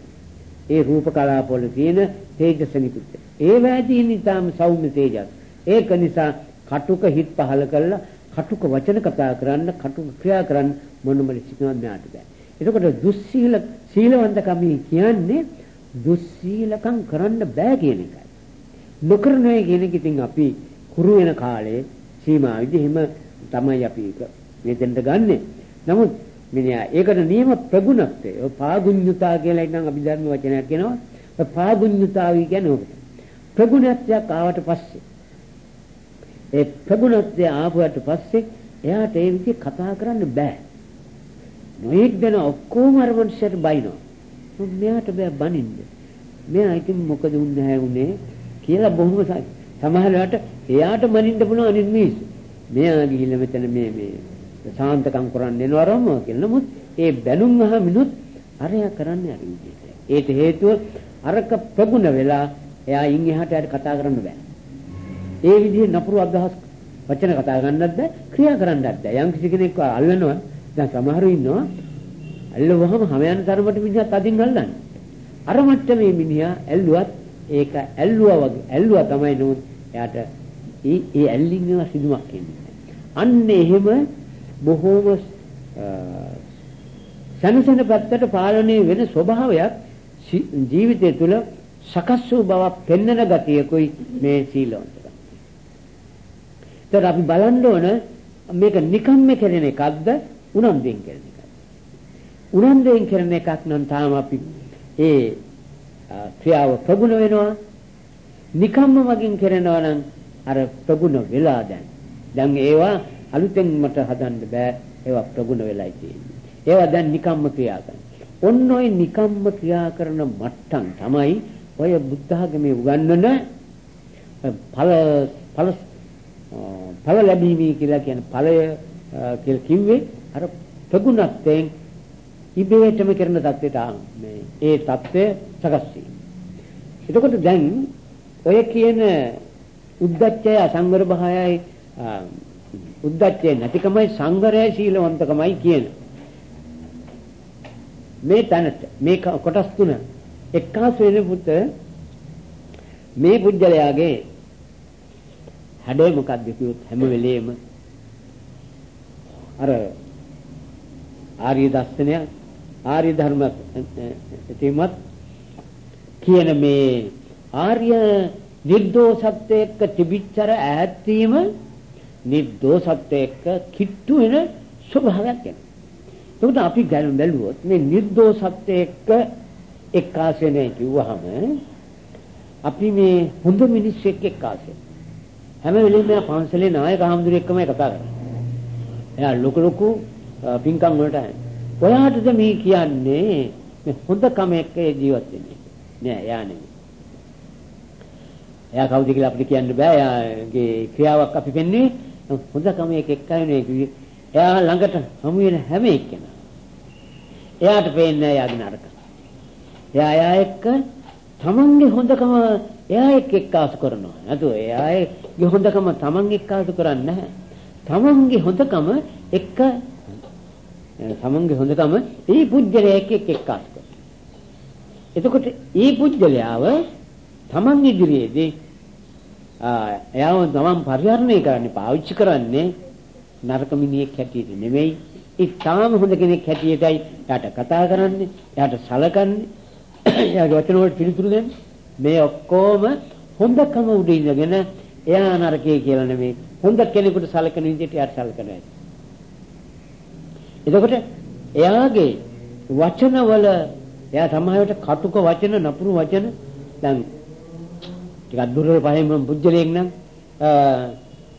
ඒ රූප කලාපවල තියෙන තේජස නිකුත්. ඒ වැදී නිතාම සෞම්‍ය තේජස්. ඒක නිසා කටුක හිත් පහල කරලා කටුක වචන කතා කරන්න කටුක ක්‍රියා කරන්න මොනම ලෙසින්වත් මෙයාට බෑ. එතකොට දුස්සීල සීලවන්තකම කියන්නේ දුස්සීලකම් කරන්න බෑ කියන එකයි. නොකරනේ කියන එක ඉතින් අපි කුරු වෙන කාලේ සීමා විදිහෙම තමයි අපි මෙතෙන්ට ගන්නෙ. නමුත් මිනිහා ඒකට නියම ප්‍රගුණත්වය. ඔය පාගුඤ්ඤුතා කියලා ඉන්නම් අභිධර්ම වචනයක් කියනවා. ඔය පාගුඤ්ඤුතාවි කියන්නේ ඕකට. ප්‍රගුණත්වයක් ආවට පස්සේ ඒ ප්‍රගුණත්වය ආවට පස්සේ එයාට ඒ විදිහ කතා කරන්න බෑ. නොඑක් දෙන ඔක්කොම අර මනුස්සයට බයිනවා. මෙයාට බෑ බනින්න. මෙයා ඉතින් මොකද උන්නේ උනේ කියලා බොහොම සමහරවිට එයාට මනින්න පුළුවන් අනිත් මිනිස්සු. මෙයා ගිහිල්ලා මෙතන මේ මේ සාන්තකම් කරන්න එනවරම කියලා. නමුත් ඒ බැනුම් අහමිනුත් අරයා කරන්නේ අර විදිහට. ඒට හේතුව අරක ප්‍රගුණ වෙලා එයා ඉන් එහාට යට කතා කරන්න බෑ. ඒ විදිහේ නපුරු අදහස් වචන කතා ගන්නත් බෑ, ක්‍රියා කරන්නත් බෑ. යම් කිසි කෙනෙක් අල්ලනවා දැන් සමහරු ඉන්නවා ඇල්ලුවහම හැම යන තරමට මිනිහා තදින් අල්ලන්නේ. අර මට්ටමේ මිනිහා ඇල්ලුවත් ඒක ඇල්ලුවා වගේ ඇල්ලුවා තමයි නෝ එයාට ඒ ඒ ඇල්ලින් වෙන සිදුමක් එන්නේ. අන්න එහෙම බොහෝම සනසන පැත්තට පාලනය වෙන ස්වභාවයක් ජීවිතය තුළ සකස් වූ බවක් පෙන්වන ගතියකුයි මේ සීලවන්තකම. ඒතර අපි බලන්න ඕන මේක නිකම්ම කෙරෙන එකක්ද උනන්දුවෙන් කරන එකයි. උනන්දුවෙන් කරන එකක් නම් තාම අපි ඒ ක්‍රියාව ප්‍රගුණ වෙනවා. නිකම්ම මගින් කරනවා නම් අර ප්‍රගුණ වෙලා දැන්. දැන් ඒවා අලුතෙන් මට හදන්න බෑ. ඒවා ප්‍රගුණ වෙලයි තියෙන්නේ. ඒවා දැන් නිකම්ම ක්‍රියා කරන. ඔන්න ඔය නිකම්ම ක්‍රියා කරන මට්ටම් තමයි ඔය බුද්ධ ආගමේ උගන්වන ඵල ඵල ඵල ලැබීමේ කියලා කියන ඵලය කියලා කිව්වේ අර ප්‍රගුණත්වයෙන් ඉබේටම කරන தත්ත්වයට මේ ඒ தත්ත්වය සකස් වී. එතකොට දැන් ඔය කියන උද්දච්චය අසංවර භායයි උද්දච්චය නැතිකමයි සංවරය සීලවන්තකමයි කියන. මේ තැනට මේ කොටස් තුන. එක්කාස වෙන පුත මේ පුජ්‍යලයාගේ හැඩය මොකක්ද කිව්වොත් හැම වෙලේම අර ආර්ය දර්ශනය ආර්ය ධර්ම තේමත් කියන මේ ආර්ය නිර්දෝෂත්වය එක්ක තිබිච්චර ඈත් වීම නිර්දෝෂත්වය එක්ක කිට්ටු වෙන ස්වභාවයක් එනවා. ඒකට අපි ගන්න බැලුවොත් මේ නිර්දෝෂත්වය එක්ක එක්කාසනේ කිව්වහම අපි මේ හොඳ මිනිස්සු එක්ක එක්කාසෙ. හැම වෙලෙම මම පන්සලේ නායක හාමුදුරුවෝ එක්කමයි කතා කරන්නේ. එයා ලොකු ලොකු පින්කම් වලට ඔයාටද මේ කියන්නේ මේ හොඳ කම එක්ක ජීවත් වෙන්නේ නෑ එයා නෙමෙයි එයා කවුද කියලා අපිට කියන්න බෑ එයාගේ ක්‍රියාවක් අපි පෙන්වන්නේ හොඳ කම එක එක්කයි නේ කිව්වේ එයා ළඟට හමු වෙන හැම එක්කෙනා. එයාට පේන්නේ එයාගේ නරක. එයා එයා එක්ක තමන්ගේ හොඳකම එයා එක්ක එක්කාසු කරනවා. නේද එයාගේ හොඳකම තමන් එක්කාසු කරන්නේ නැහැ. තමන්ගේ හොඳකම එක්ක තමන්ගේ හොඳකම ඒ පුජ්‍යලයා එක්ක එක්ක එක්කාසු කරනවා. එතකොට ඒ පුජ්‍යලයාව තමන් ඉදිරියේදී එයාව තමන් පරිහරණය කරන්නේ පාවිච්චි කරන්නේ නරක මිනිහෙක් හැටියට නෙමෙයි. ඒ තාම හොඳ කෙනෙක් හැටියටයි යාට කතා කරන්නේ යාට සලකන්නේ. එයාගේ වචන වලට පිළිතුරු දෙන්නේ. මේ ඔක්කොම හොඳකම උඩ ඉඳගෙන එයා නරකේ කියලා නෙමෙයි. හොඳ කෙනෙකුට සලකන විදිහට යාට සලකනවා එතකොට එයාගේ වචනවල එයා සමාහයට කටුක වචන නපුරු වචන දැන් ටිකක් දුරේ පහෙන් පුජ්‍යලයක් නම්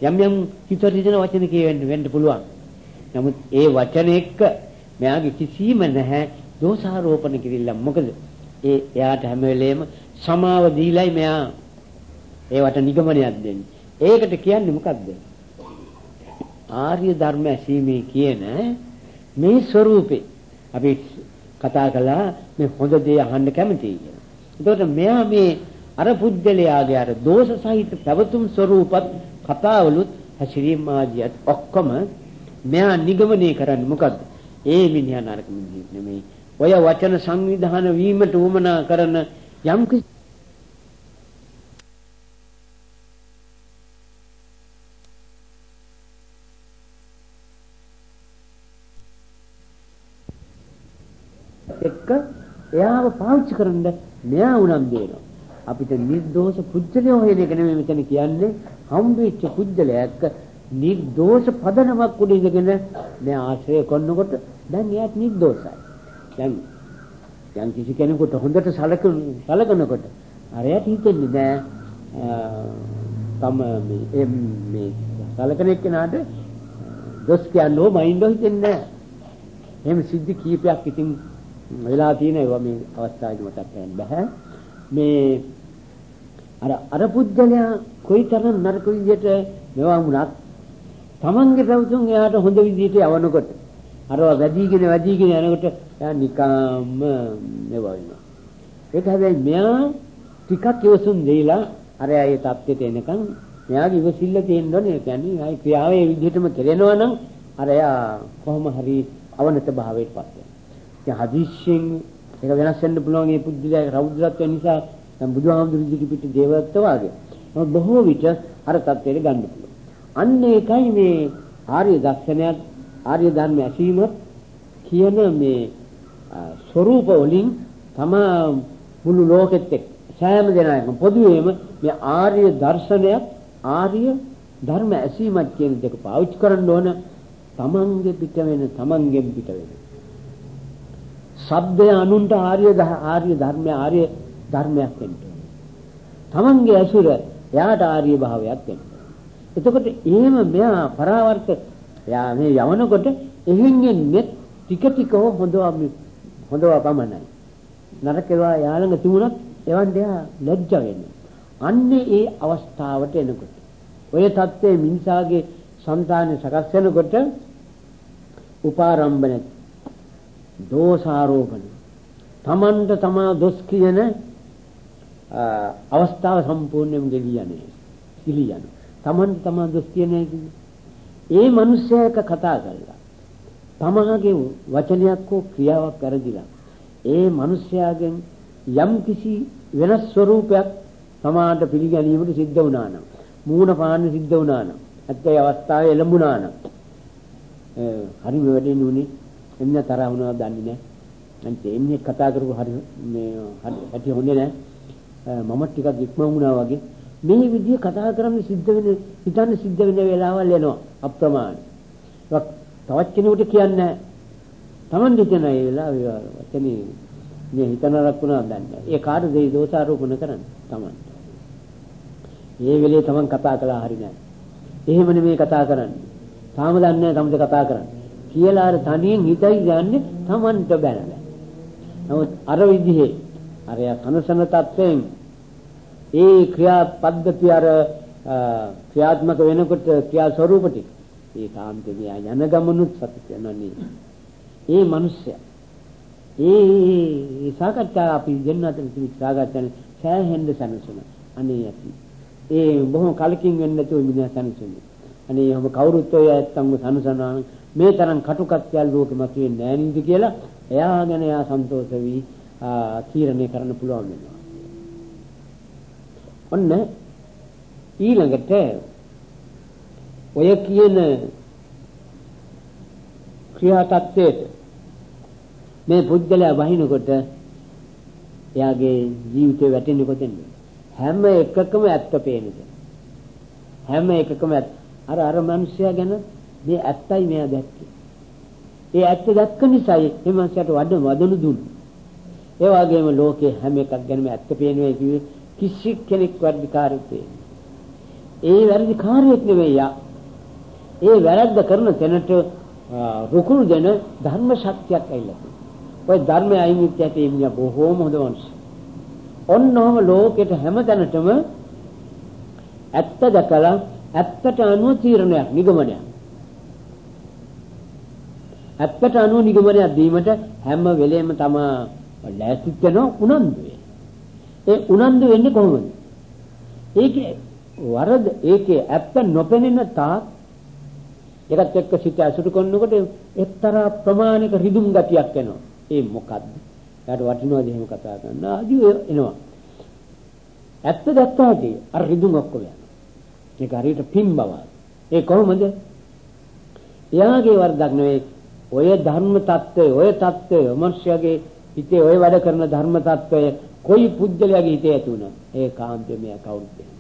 යම් යම් හිතට හිතන වචන කියවෙන්න වෙන්න පුළුවන්. නමුත් ඒ වචන එක්ක මෙයාගේ කිසිම නැහැ දෝෂාරෝපණ කිරිල්ල. මොකද ඒ එයාට හැම වෙලේම සමාව දීලයි මෙයා ඒවට නිගමනයක් දෙන්නේ. ඒකට කියන්නේ මොකද්ද? ආර්ය ධර්ම ඇසීමේ කියන මේ ස්වરૂපේ අපි කතා කළා මේ හොඳ දේ අහන්න කැමතියි කියලා. එතකොට මෙයා මේ අර පුජ්‍යලයාගේ අර දෝෂ සහිත පැවතුම් ස්වરૂපත් කතාවලුත් හැසිරීම ආදියත් ඔක්කොම මෙයා නිගමනය කරන්නේ මොකද්ද? ඒ මිනිහා නරක මිනිහෙක් නෙමෙයි. ඔය වචන සංවිධාන වීමට උවමනා කරන යම් කිසි එක්ක එයාව පාවිච්චි කරන්න මෙයා උනම් දෙනවා. අපිට නිර්දෝෂ පුජ්‍යලය හොයන එක නෙමෙයි මෙතන කියන්නේ හම්බෙච්ච පුජ්‍යලයක් නිර්දෝෂ පදනමක් උඩ ඉඳගෙන මේ ආශ්‍රය කරනකොට දැන් එයාත් නිර්දෝෂයි. දැන් යම් කිසි කෙනෙකුට හොඳට සලකන සලකනකොට අරයට හිතෙන්නේ නෑ තම මේ මේ සලකන එක්කෙනාට දොස් කියන්නෝ මයින්ඩෝ හිතෙන්නේ නෑ. එහෙම සිද්ධි කීපයක් ඉතින් වෙලා තියෙන ඒවා මේ අවස්ථාවේදී මතක් කරන්න බෑ. මේ අර අර පුජ්‍යලයා කොයිතරම් නරක විදියට මෙවා වුණත් Tamange පැවතුම් එයාට හොඳ විදියට යවනකොට අරවා වැඩිගෙන වැඩිගෙන යනකොට එයා නිකම්ම මෙවා වෙනවා. ඒක හැබැයි මෙයා ටිකක් ඉවසුම් දෙයිලා අර ඒ தත්ත්වයට එනකන් මෙයාගේ ඉවසිල්ල තියෙන්න ඕනේ. ඒ කියන්නේ ආයි ක්‍රියාවේ විදිහටම කෙරෙනවා නම් අර එයා කොහොම හරි අවනත භාවයට පත් වෙනවා. ඉතින් හදිස්සියෙන් ඒක වෙනස් වෙන්න පුළුවන් මේ පුද්ගලයාගේ රෞද්‍රත්වය නිසා දැන් බුදුහාමුදුරු ඉදිරි පිට දේවත්ව වාගේ. නමුත් බොහෝ විට අර தත්ත්වයට ගන්න පුළුවන්. අන්න ඒකයි මේ ආර්ය දර්ශනයත් ආර්ය ධර්ම ඇසීම කියන මේ ස්වરૂප වලින් තමා මුළු ලෝකෙත් එක්ක සෑම දෙනාම පොදුවේම මේ ආර්ය දර්ශනයත් ආර්ය ධර්ම ඇසීමත් කියන දෙක පාවිච්චි කරන්න ඕන තමන්ගේ පිට වෙන තමන්ගෙන් පිට වෙන ශබ්දය අනුන්ට ආර්ය ආර්ය ධර්මය ආර්ය ධර්මයක් වෙන්න තමන්ගේ ඇසුර එයාට ආර්ය භාවයක් වෙන්න එතකොට එහෙම මෙයා පරාවර්ත එයා මේ යවනකොට එහෙන් එන්නේ ටික ටිකව හොඳවා හොඳවා පමණයි. නරකේවා යාළඟ තිබුණත් එවන් දෙයා ලැජ්ජ වෙන්නේ අන්නේ ඒ අවස්ථාවට එනකොට. ඔය தත්ත්වයේ මිනිසාගේ సంతානෙ සකස් වෙනකොට උපාරම්භ නැති දෝෂාරෝපණ තමන්ට තමා දොස් කියන අවස්ථාව සම්පූර්ණයෙන්ම ගෙවියන්නේ කිලියන තමන්ට තමා දොස් කියන්නේ ඒ මිනිස්සයා එක කතා කරලා තමාගේ වචනයක් හෝ ක්‍රියාවක් වැරදිලා ඒ මිනිස්යාගෙන් යම් කිසි වෙනස් ස්වરૂපයක් තමාට පිළිගැනීමට සිද්ධ වුණා නම් මූණ පාන්න සිද්ධ වුණා නම් ඇත්තේ අවස්ථාවේ එළඹුණා නම් හරිම වැඩෙන්නේ උනේ එන්න තරහ වුණා දන්නේ නැහැ. අන්ත එන්නේ කතා කරපු හරි මේ ඇටි හොඳේ නැහැ. මම ටිකක් ඉක්ම වුණා වගේ. මේ විදිහ කතා කරන්න සිද්ධ වෙන හිතන්න සිද්ධ වෙන වෙලාවල් එනවා. අප්‍රමාණ. තවත් කෙනෙකුට කියන්නේ තමන් හිතන ඒ වෙලාවේ වචනේ මේ හිතනරක් වුණා දන්නේ ඒ කාටද ඒ දෝෂාරෝපණ කරන්නේ තමන් ඒ වෙලේ තමන් කතා කළා හරි නෑ එහෙම නෙමෙයි කතා කරන්නේ. තාම දන්නේ නැහැ තමන්ද කතා කරන්නේ. කියලා අර තනියෙන් හිතයි යන්නේ තමන්ට බැලලා නමුත් අර විදිහේ අර සනසන තත්වයෙන් ඒ ක්‍රියා පද්ධතිය අර ක්‍රියාත්මක වෙනකොට ක්‍රියා ස්වરૂප ටික ඒ කාන්තේ මෙයා යන ගමනුත් සතුට වෙනවනේ. ඒ මිනිස්සයා ඒ සාකච්ඡා අපි දෙන්න අතර තිබිච්ච සාකච්ඡානේ සෑහෙන්න සනසන. අනේ අපි ඒ බොහොම කලකින් වෙන්නේ නැතුව මිනිහා සනසන්නේ. අනේ ඔබ කවුරුත් ඔය ඇත්තන්ව සනසනවා මේ තරම් කටුකත්යල් ලෝකෙ මතුවෙන්නේ නැහැ නේද කියලා එයා ගැන එයා සන්තෝෂ වී තීරණය කරන්න පුළුවන් වෙනවා. ඔන්න ඊළඟට ඔය කියන ක්‍රියා tattweට මේ පුද්ගලයා වහිනකොට එයාගේ ජීවිතේ වැටෙන්නේ කොතෙන්ද? හැම එකකම ඇත්ත පේනද? හැම එකකම අර අර මිනිස්සයා ගැන මේ ඇත්තයි මෙයා දැක්කේ ඒ ඇත්ත දැක්ක නිසායි මේ මිනිස්සයාට වඩ වදනු දුන්නේ ඒ වගේම ලෝකේ හැම එකක් ගැනම ඇත්ත පේනවා කිව්වේ කිසි කෙනෙක් වර්ධිකාරයෙක් ඒ වැරදිකාරයෙක් නෙවෙයි යා ඒ වැරද්ද කරන තැනට රුකුල් දෙන ධර්ම ශක්තියක් ඇවිල්ලා තියෙනවා. ඔය ධර්මය අයිමිත් ඇති මිනිහ බොහෝම හොඳ මිනිස්සු. ඔන්නෝම ලෝකෙට හැම තැනටම ඇත්ත දැකලා ඇත්තට අනුව තීරණයක් නිගමනයක්. ඇත්තට අනුව නිගමනයක් දීමට හැම වෙලෙම තමා ලෑස්තිත් වෙනවා උනන්දු ඒ උනන්දු වෙන්නේ කොහොමද? ඒකේ වරද ඒකේ ඇත්ත නොපෙනෙන තාක් ඒකත් එක්ක සිත අසුරු කරනකොට එක්තරා ප්‍රමාණික රිදුම් ගතියක් එනවා. ඒ මොකද්ද? එයාට වටිනවද එහෙම කතා කරන්න? ආදී එනවා. ඇත්ත දැක්කාට අර රිදුම් ඔක්කොම යනවා. ඒක හරියට පින් බව. ඒ කොහොමද? එයාගේ වරදක් නෙවෙයි. ඔය ධර්ම తত্ত্বය ඔය తত্ত্বය මනුෂ්‍යගේ හිතේ ඔය වැඩ කරන ධර්ම తত্ত্বය කොයි පුජ්‍යලයාගේ හිතේ ඇති වුණා ඒ කාන්තමය කවුරුද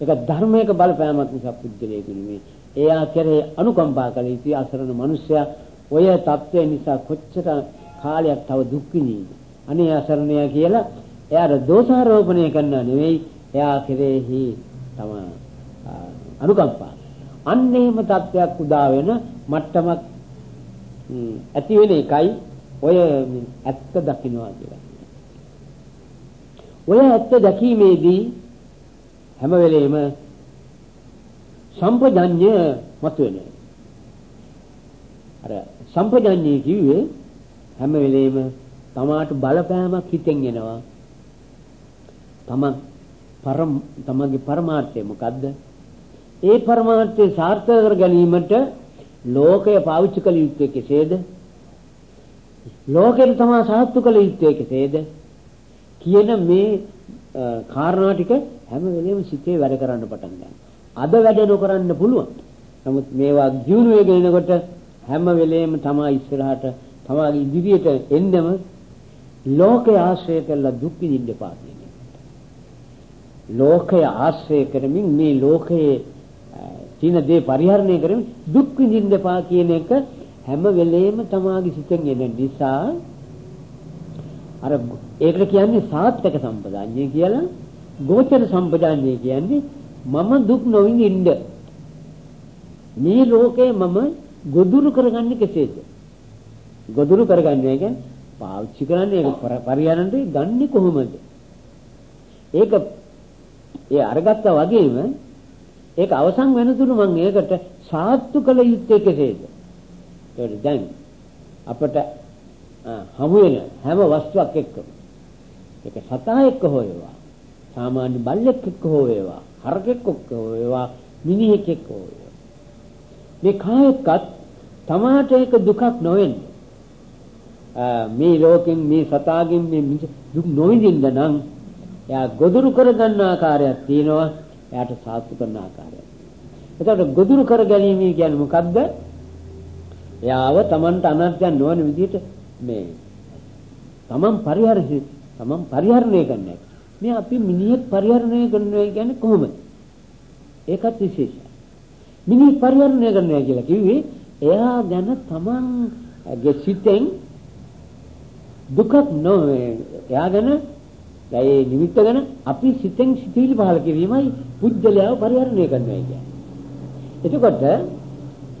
ඒක ධර්මයක බලපෑමක් නිසා පුජ්‍යලයේ නෙමෙයි. එයා කෙරේ අනුකම්පා කළ යුතු අසරණ මනුෂ්‍යයා ඔය తত্ত্বය නිසා කොච්චර කාලයක් තව දුක් විඳිනද? අනේ අසරණයා කියලා එයාට දෝෂාරෝපණය කරන්න නෙවෙයි. එයා කෙරෙහි තම අනුකම්පා. අන්න එහෙම තත්වයක් උදා වෙන මට්ටමක් ඇති වෙන එකයි ඔය ඇත්ත දකින්නවා කියලා. ඔය ඇත්ත දැකීමේදී හැම වෙලෙම සම්පජඤ්ඤය මතුවෙන. අර සම්පජඤ්ඤය කිව්වේ හැම වෙලෙම තමාට බලපෑමක් හිතෙන් එනවා. තමන් පරම තමන්ගේ පරමාර්ථය මොකද්ද? ඒ පරමාර්ථය සාර්ථක කර ගැනීමට ලෝකය පාවිච්චි කළ යුත්තේ කෙසේද? ලෝකෙට තමා සාත්තු කළ යුත්තේ කෙසේද? කියන මේ කාරණා ටික හැම වෙලෙම සිතේ වැඩ කරන්න පටන් ගන්නවා. අද වැඩ නොකරන්න පුළුවන්. නමුත් මේවා ජීවුන වේගෙනකොට හැම වෙලෙම තමා ඉස්සරහට තමාගේ ඉදිරියට එන්නම ලෝකයේ ආශ්‍රය කළ දුක් විඳින්න එපා කියන්නේ. ලෝකයේ ආශ්‍රය කරමින් මේ ලෝකයේ තින දේ පරිහරණය කරමින් දුක් විඳින්න එපා කියන එක හැම වෙලෙම තමාගේ සිතෙන් එන නිසා අර ඒකට කියන්නේ සාත්‍යක සම්පදාඤ්ඤය කියලා ගෝචර සම්පදාඤ්ඤය කියන්නේ මම දුක් නොවිඳින්න මේ ලෝකේ මම ගොදුරු කරගන්නේ කෙසේද? ගොදුරු කරගන්නේ කියන්නේ පාවිච්චි කරන්නේ ඒක පරිහරණයට ගන්නේ කොහොමද? ඒක ඒ අරගත්තා වගේම ඒක අවසන් වෙනතුරු මම ඒකට සාත්තු කළ යුත්තේ කෙසේද? ඒකට දැන් අපට හමු වෙන හැම වස්තුවක් එක්කම. ඒක සතා එක්ක හොයවා සාමාන්‍ය බල්ලෙක් එක්ක හොයවා හරකෙක් එක්ක වේවා මිනිහෙක් එක්ක වේවා. මේ කායකත් තමාට ඒක දුකක් නොවෙන්න. මේ ලෝකෙන් මේ සතාගෙන් මේ දුක් නොවිඳින්න නම් එයා ගොදුරු කරගන්න ආකාරයක් තියෙනවා. එයාට සාත්තු කරන ආකාරයක් එතකොට ගොදුරු කර ගැනීම කියන්නේ මොකද්ද එයාව Tamanට අනර්ථයක් නොවන විදිහට මේ Taman පරිහරණය Taman පරිහරණය කරන්න මේ අපි මිනිහෙක් පරිහරණය කරනවා කියන්නේ කොහොමද? ඒකත් විශේෂයි. මිනිහ පරිහරණය කරනවා කියලා කිව්වේ එයා ගැන තමන්ගේ සිතෙන් දුකක් නොවේ. එයා ගැන ඒ නිමිත්ත ගැන අපි සිතෙන් සිතිවිලි පහල කිරීමයි පුජ්‍යලයාව පරිහරණය කරනවා කියන්නේ. එතකොට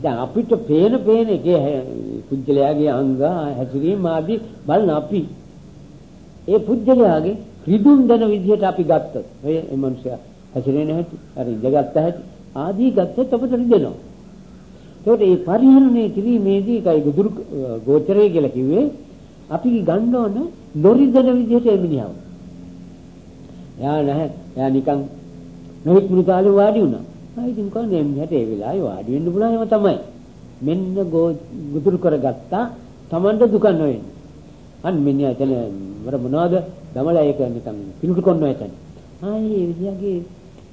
දැන් අපිට පේන පේන එකේ පුජ්‍යලයාගේ අංග හැසිරීම ආදී බලන අපි ඒ පුජ්‍යලයාගේ රිදුම් දෙන විදිහට අපි ගත්තොත් ඔය මේ මනුස්සයා හැසිරෙන හැටි අර ඉඳගත්ත හැටි ආදී ගත්තොත් අපිට රිදෙනවා. ඒකට මේ පරිහරණය කිරීමේදී කයි ගුදුරු ගෝචරය කියලා කිව්වේ අපි ගන්න ඕන නොරිදෙන විදිහට එමිනියව. එයා නැහැ. එයා නිකන් නොහිට මුනිකාලේ වාඩි වුණා. ආ ඉතින් කොහොමද එම්හට ඒ වෙලාවේ වාඩි වෙන්න පුළුවන් ඒවා තමයි. මෙන්න ගුදුරු කරගත්තා Tamanට දුක නොවෙන්නේ. අන්න මිනිහා එතන වර මොනවද දමලා ඒක නිකන් පිළිකුල් කරනවා එතන. ආයි ඒ විදිහගේ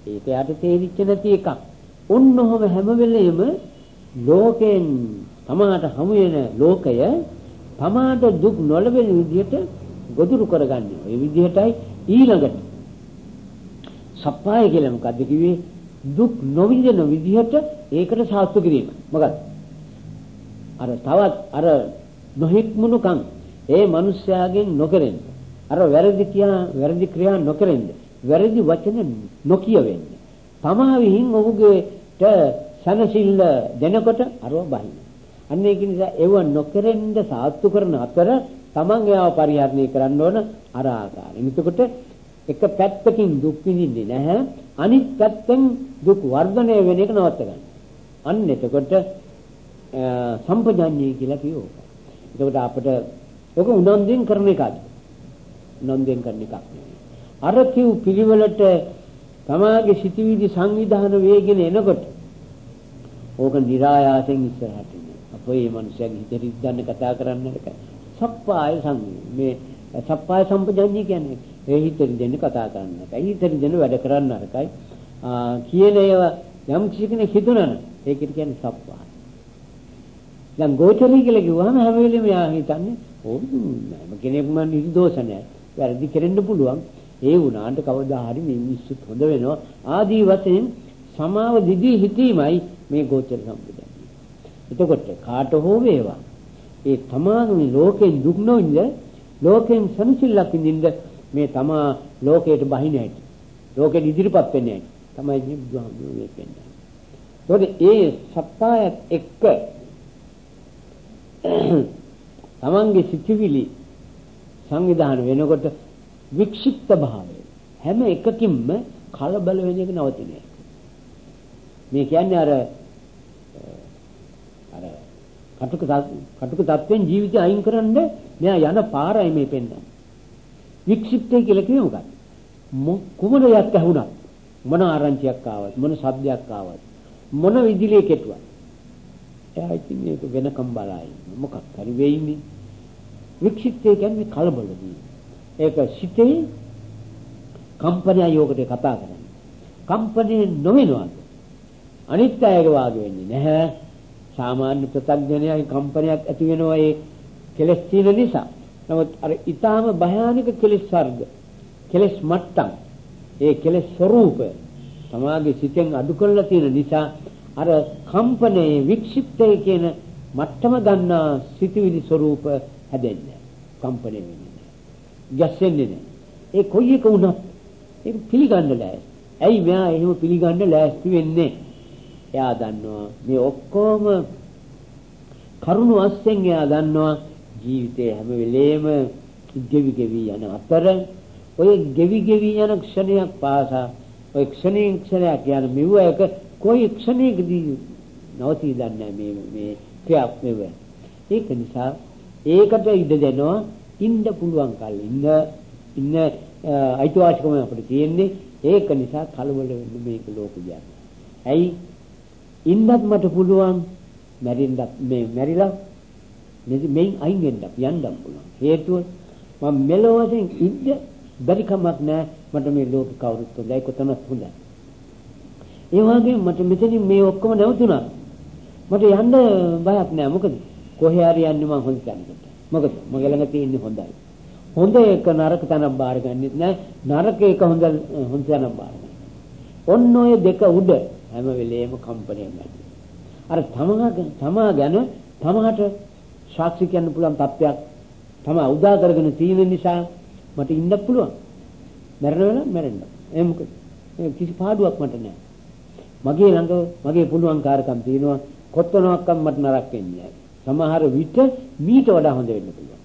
ඒක යට තේරිච්ච නැති එකක්. ඔන්න ඔහම හැම වෙලෙම ලෝකෙන් තමාට හමු වෙන ලෝකය තමාට දුක් නොලැබෙන විදිහට ගොදුරු කරගන්නේ. ඒ විදිහටයි ඊළඟට සප්පාය කියලා මොකද්ද කිව්වේ? දුක් නොවිඳින විදිහට ඒකට සාස්තු කිරීම. මොකද? අර තවත් අර නොහික්මුණුකම් ඒ මිනිස්යාගෙන් නොකරෙන්න. අර වැරදි කියා වැරදි ක්‍රියා නොකරෙන්න. වැරදි වචන නොකිය වෙන්න. තමා විහිං ඔහුගේට සනසිල්ල දෙනකොට අරව බහින්න. අන්න ඒක නිසා ඒව නොකරෙන්න සාත්තු කරන අතර තමන් එයාව පරිහරණය කරන්න ඕන අර ආකාරයෙන්. එතකොට එක පැත්තකින් දුක් විඳින්නේ නැහැ. අනිත් පැත්තෙන් දුක් වර්ධනය වෙන එක නවත්ත ගන්න. අන්න එතකොට සම්පජාඤ්ඤය කියලා කියෝ. එතකොට අපිට ඔක උනන්දුවෙන් කරන එකද? උනන්දුවෙන් කරන එකක් නෙවෙයි. අර කිව් පිළිවෙලට තමාගේ සිටිවිදි සංවිධාන වේගෙන එනකොට ඕක નિરાයාසෙන් ඉස්සරහට එනවා. අපේ මේ මනුස්සයන් හිතේ ඉඳන් කතා කරන්නට සප්පාය සංවි මේ සප්පාය සම්පජඤ්ඤය කියන්නේ ඒ හිතේ දෙන්න කතා කරන්නට. ඒ හිතේ දෙන්න වැඩ කරන්න අරකයි. කියන ඒවා යම් කිසි කෙනෙක් හිතුණා ඒකට කියන්නේ සප්පාය. දැන් ගෝචරී කියලා කිව්වහම හැම වෙලෙම යා හිතන්නේ ඕම් මම කෙනෙක් මන් නිර්දෝෂ නැහැ. වැරදි කෙරෙන්න පුළුවන්. ඒ වුණාට කවදා හරි මේ මිනිස්සුත් හොඳ වෙනවා. ආදී වශයෙන් සමාව දිදී හිතීමයි මේ ගෝචර සම්පදන්නේ. එතකොට කාට හෝ වේවා ඒ තමාගේ ලෝකෙන් දුක් නොවින්ද ලෝකෙන් සනසිල්ලක් විඳින්න මේ තමා ලෝකයට බහිණ හැටි. ලෝකෙට ඉදිරිපත් වෙන්නේ හැටි. තමයි බුදුහාමුදුරුවෝ කියන්නේ. ඒකට ඒ සත්‍යයත් එක්ක තමන්ගේ සිතිවිලි සංවිධාන වෙනකොට වික්ෂිප්ත භාවය හැම එකකින්ම කලබල වෙන එක නවතින්නේ. මේ කියන්නේ අර අර කටුක කටුක තත්වෙන් ජීවිතය අයින් කරන්න මෙයා යන පාරයි මේ පෙන්නන්නේ. වික්ෂිප්තය කියලා කිව්වෙ මොකක්ද? කුමන දෙයක් ඇහුණත් මොන ආරංචියක් ආවත් මොන සද්දයක් ආවත් මොන විදිලේ කෙටුවත්. එයා ඉතින් මේක වෙනකම් බලයි මොකක් හරි වෙයිනේ වික්ෂිප්තය කියන්නේ කලබල වීම ඒක සිතේ කම්පනය යෝගට කතා කරන්නේ. කම්පණය නොවෙනවාද? අනිත් අයගේ වාගේ වෙන්නේ නැහැ. සාමාන්‍ය ප්‍රත්‍යඥයයි කම්පනයක් ඇති වෙනවා ඒ කෙලස් තියෙන නිසා. නමුත් අර ඊටාම භයානක කෙලස් වර්ග කෙලස් මට්ටම් ඒ කෙලෙස් ස්වરૂප තමාගේ සිතෙන් අඩු කරලා තියෙන නිසා අර කම්පනයේ වික්ෂිප්තය කියන මට්ටම ගන්නා සිතුවිලි ස්වરૂප හැදෙන්නේ කම්පණය වෙන්නේ ගැස්සෙන්නේ නැහැ. ඒ කොයි එක වුණත් ඒක පිළිගන්න ලෑස්ති. ඇයි මෙයා එහෙම පිළිගන්න ලෑස්ති වෙන්නේ? එයා දන්නවා මේ ඔක්කොම කරුණු අස්සෙන් එයා දන්නවා ජීවිතේ හැම වෙලේම ගෙවි ගෙවි යන අතර ඔය ගෙවි ගෙවි යන ක්ෂණයක් පාසා ඔය ක්ෂණයෙන් ක්ෂණයක් යන මෙව එක કોઈ ක්ෂණයකදී නවතී දන්නේ මේ මේ ක්‍රියාවක් මෙව. ඒක නිසා ඒකට ඉඩ දෙනවා ඉන්න පුළුවන් කල් ඉන්න ඉන්න අයිතිවාසිකම අපිට තියෙන්නේ ඒක නිසා කලබල වෙන්න මේක ලෝක දෙයක්. ඇයි ඉන්නත් මට පුළුවන් මැරෙන්නත් මේ මැරිලා මෙයින් අයින් වෙන්නත් යන්නත් පුළුවන්. හේතුව මම මෙලොවකින් ඉන්න බැරි කමක් නැහැ මට මේ ලෝක කවුරුත් හොඳයි කොතනත් හොඳයි. ඒ වගේම මට මෙතනින් මේ ඔක්කොම නැවතුණා. මට යන්න බයක් නැහැ මොකද කොහේ හරි යන්නේ මම හොඳ තැනකට. මොකද මගේ ළඟ තියෙන්නේ හොඳයි. හොඳ එක නරක තැනක් බාර ගන්නෙත් නැහැ. නරක එක හොඳ හොඳ තැනක් බාර ගන්න. ඔන්න ඔය දෙක උඩ හැම වෙලේම කම්පණය වෙනවා. අර තමා තමා ගැන තමාට සාක්ෂි කියන්න පුළුවන් තත්ත්වයක් තමා උදා කරගෙන තියෙන නිසා මට ඉන්න පුළුවන්. මැරෙන වෙලාව මැරෙන්න. ඒ මොකද? කිසි පාඩුවක් මට නැහැ. මගේ ළඟ මගේ පුළුවන් කාර්යකම් තියෙනවා. කොත්තනක්වත් මට නරක වෙන්නේ නැහැ. සමහර විට මීට වඩා හොඳ වෙන්න පුළුවන්.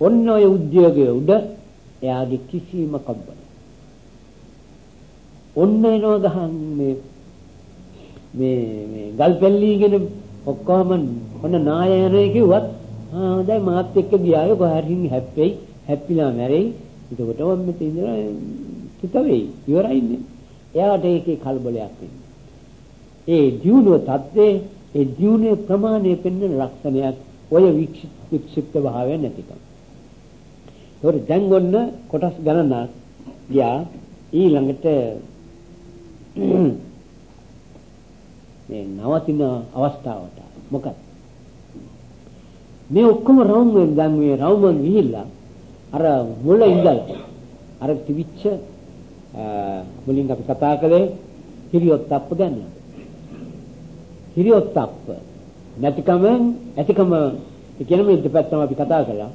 ඔන්න ඔය උද්‍යෝගයේ උඩ එයාගේ කිසිම කම්පන. ඔන්න එනවා ගහන්නේ මේ මේ ගල් පැල්ලීගෙන ඔක්කොම ඔන්න නායනය කිව්වත් ආ හොඳයි මාත් එක්ක ගියාය කොහරින් හැප්පෙයි හැප්පිලා මැරෙයි එතකොට මම මෙතන ඉඳලා චුත වෙයි. ඉවරයිනේ. එයාට ඒකේ කලබලයක් වෙන්නේ. ඒ ජීවුන තත්ත්වේ ඒ ජීවුනේ ප්‍රමාණය පෙන්වන ලක්ෂණයක් ඔය වික්ෂිප්ත භාවය නැතිකම. ඒකට දැන් ඔන්න කොටස් ගණනක් ගියා ඊළඟට මේ නවතින අවස්ථාවට මොකක්ද මේ ඔක්කොම රවුම් දැන් මේ රවුම ගිහිල්ලා අර මුල ඉඳලා අර තිබිච්ච මුලින් අපි කතා කළේ හිරියොත්ප්ප ගැන. හිරියොත්ප්ප නැතිකම ඇතිකම කියන මේ දෙපැත්තම අපි කතා කළා.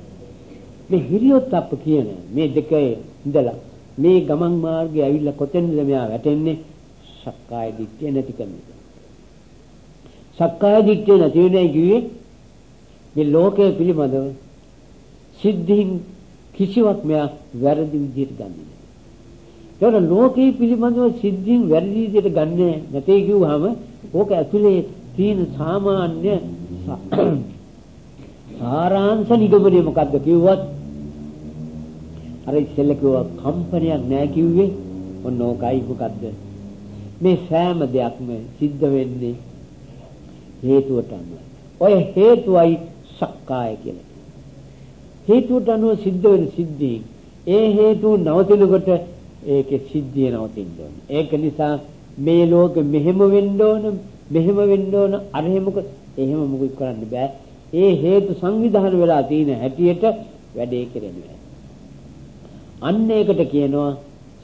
මේ හිරියොත්ප්ප කියන මේ දෙකේ ඉඳලා මේ ගමන් මාර්ගයේ ඇවිල්ලා කොතෙන්ද මෙයා වැටෙන්නේ? සක්කාය දිට්ඨිය නැතිකම. සක්කාය දිට්ඨිය නැති වෙන්නේ කිව්වේ මේ ලෝකයේ පිළිබඳව සිද්ධීන් කිසිවක් මෙයා වැරදි විදිහට ගන්නෙ නෑ. ඒතකොට ලෝකේ පිළිබඳව සිද්ධීන් වැරදි විදිහට ගන්න නැtei කිව්වහම ඕක ඇතුලේ තියෙන සාමාන්‍ය සාරාංශ නිගමනය මොකද්ද කිව්වත් අර ඉස්සෙල්ල කිව්වා කම්පනයක් නෑ කිව්වේ ඔන්න ඕකයි මොකද්ද මේ සෑම දෙයක්ම සිද්ධ වෙන්නේ හේතුවට අනුව. ඔය හේතුවයි සක්කාය කියලා. හේතුවට අනුව සිද්ධ වෙන සිද්ධි ඒ හේතුව නවතිනකොට ඒකේ සිද්ධිය නවතින්න ඕන. ඒක නිසා මේ ලෝකෙ මෙහෙම වෙන්න ඕන, මෙහෙම වෙන්න ඕන, අර එහෙමක එහෙම මොකුත් කරන්න බෑ. ඒ හේතු සංවිධාන වෙලා තියෙන හැටියට වැඩේ කෙරෙන්නේ. අන්න ඒකට කියනවා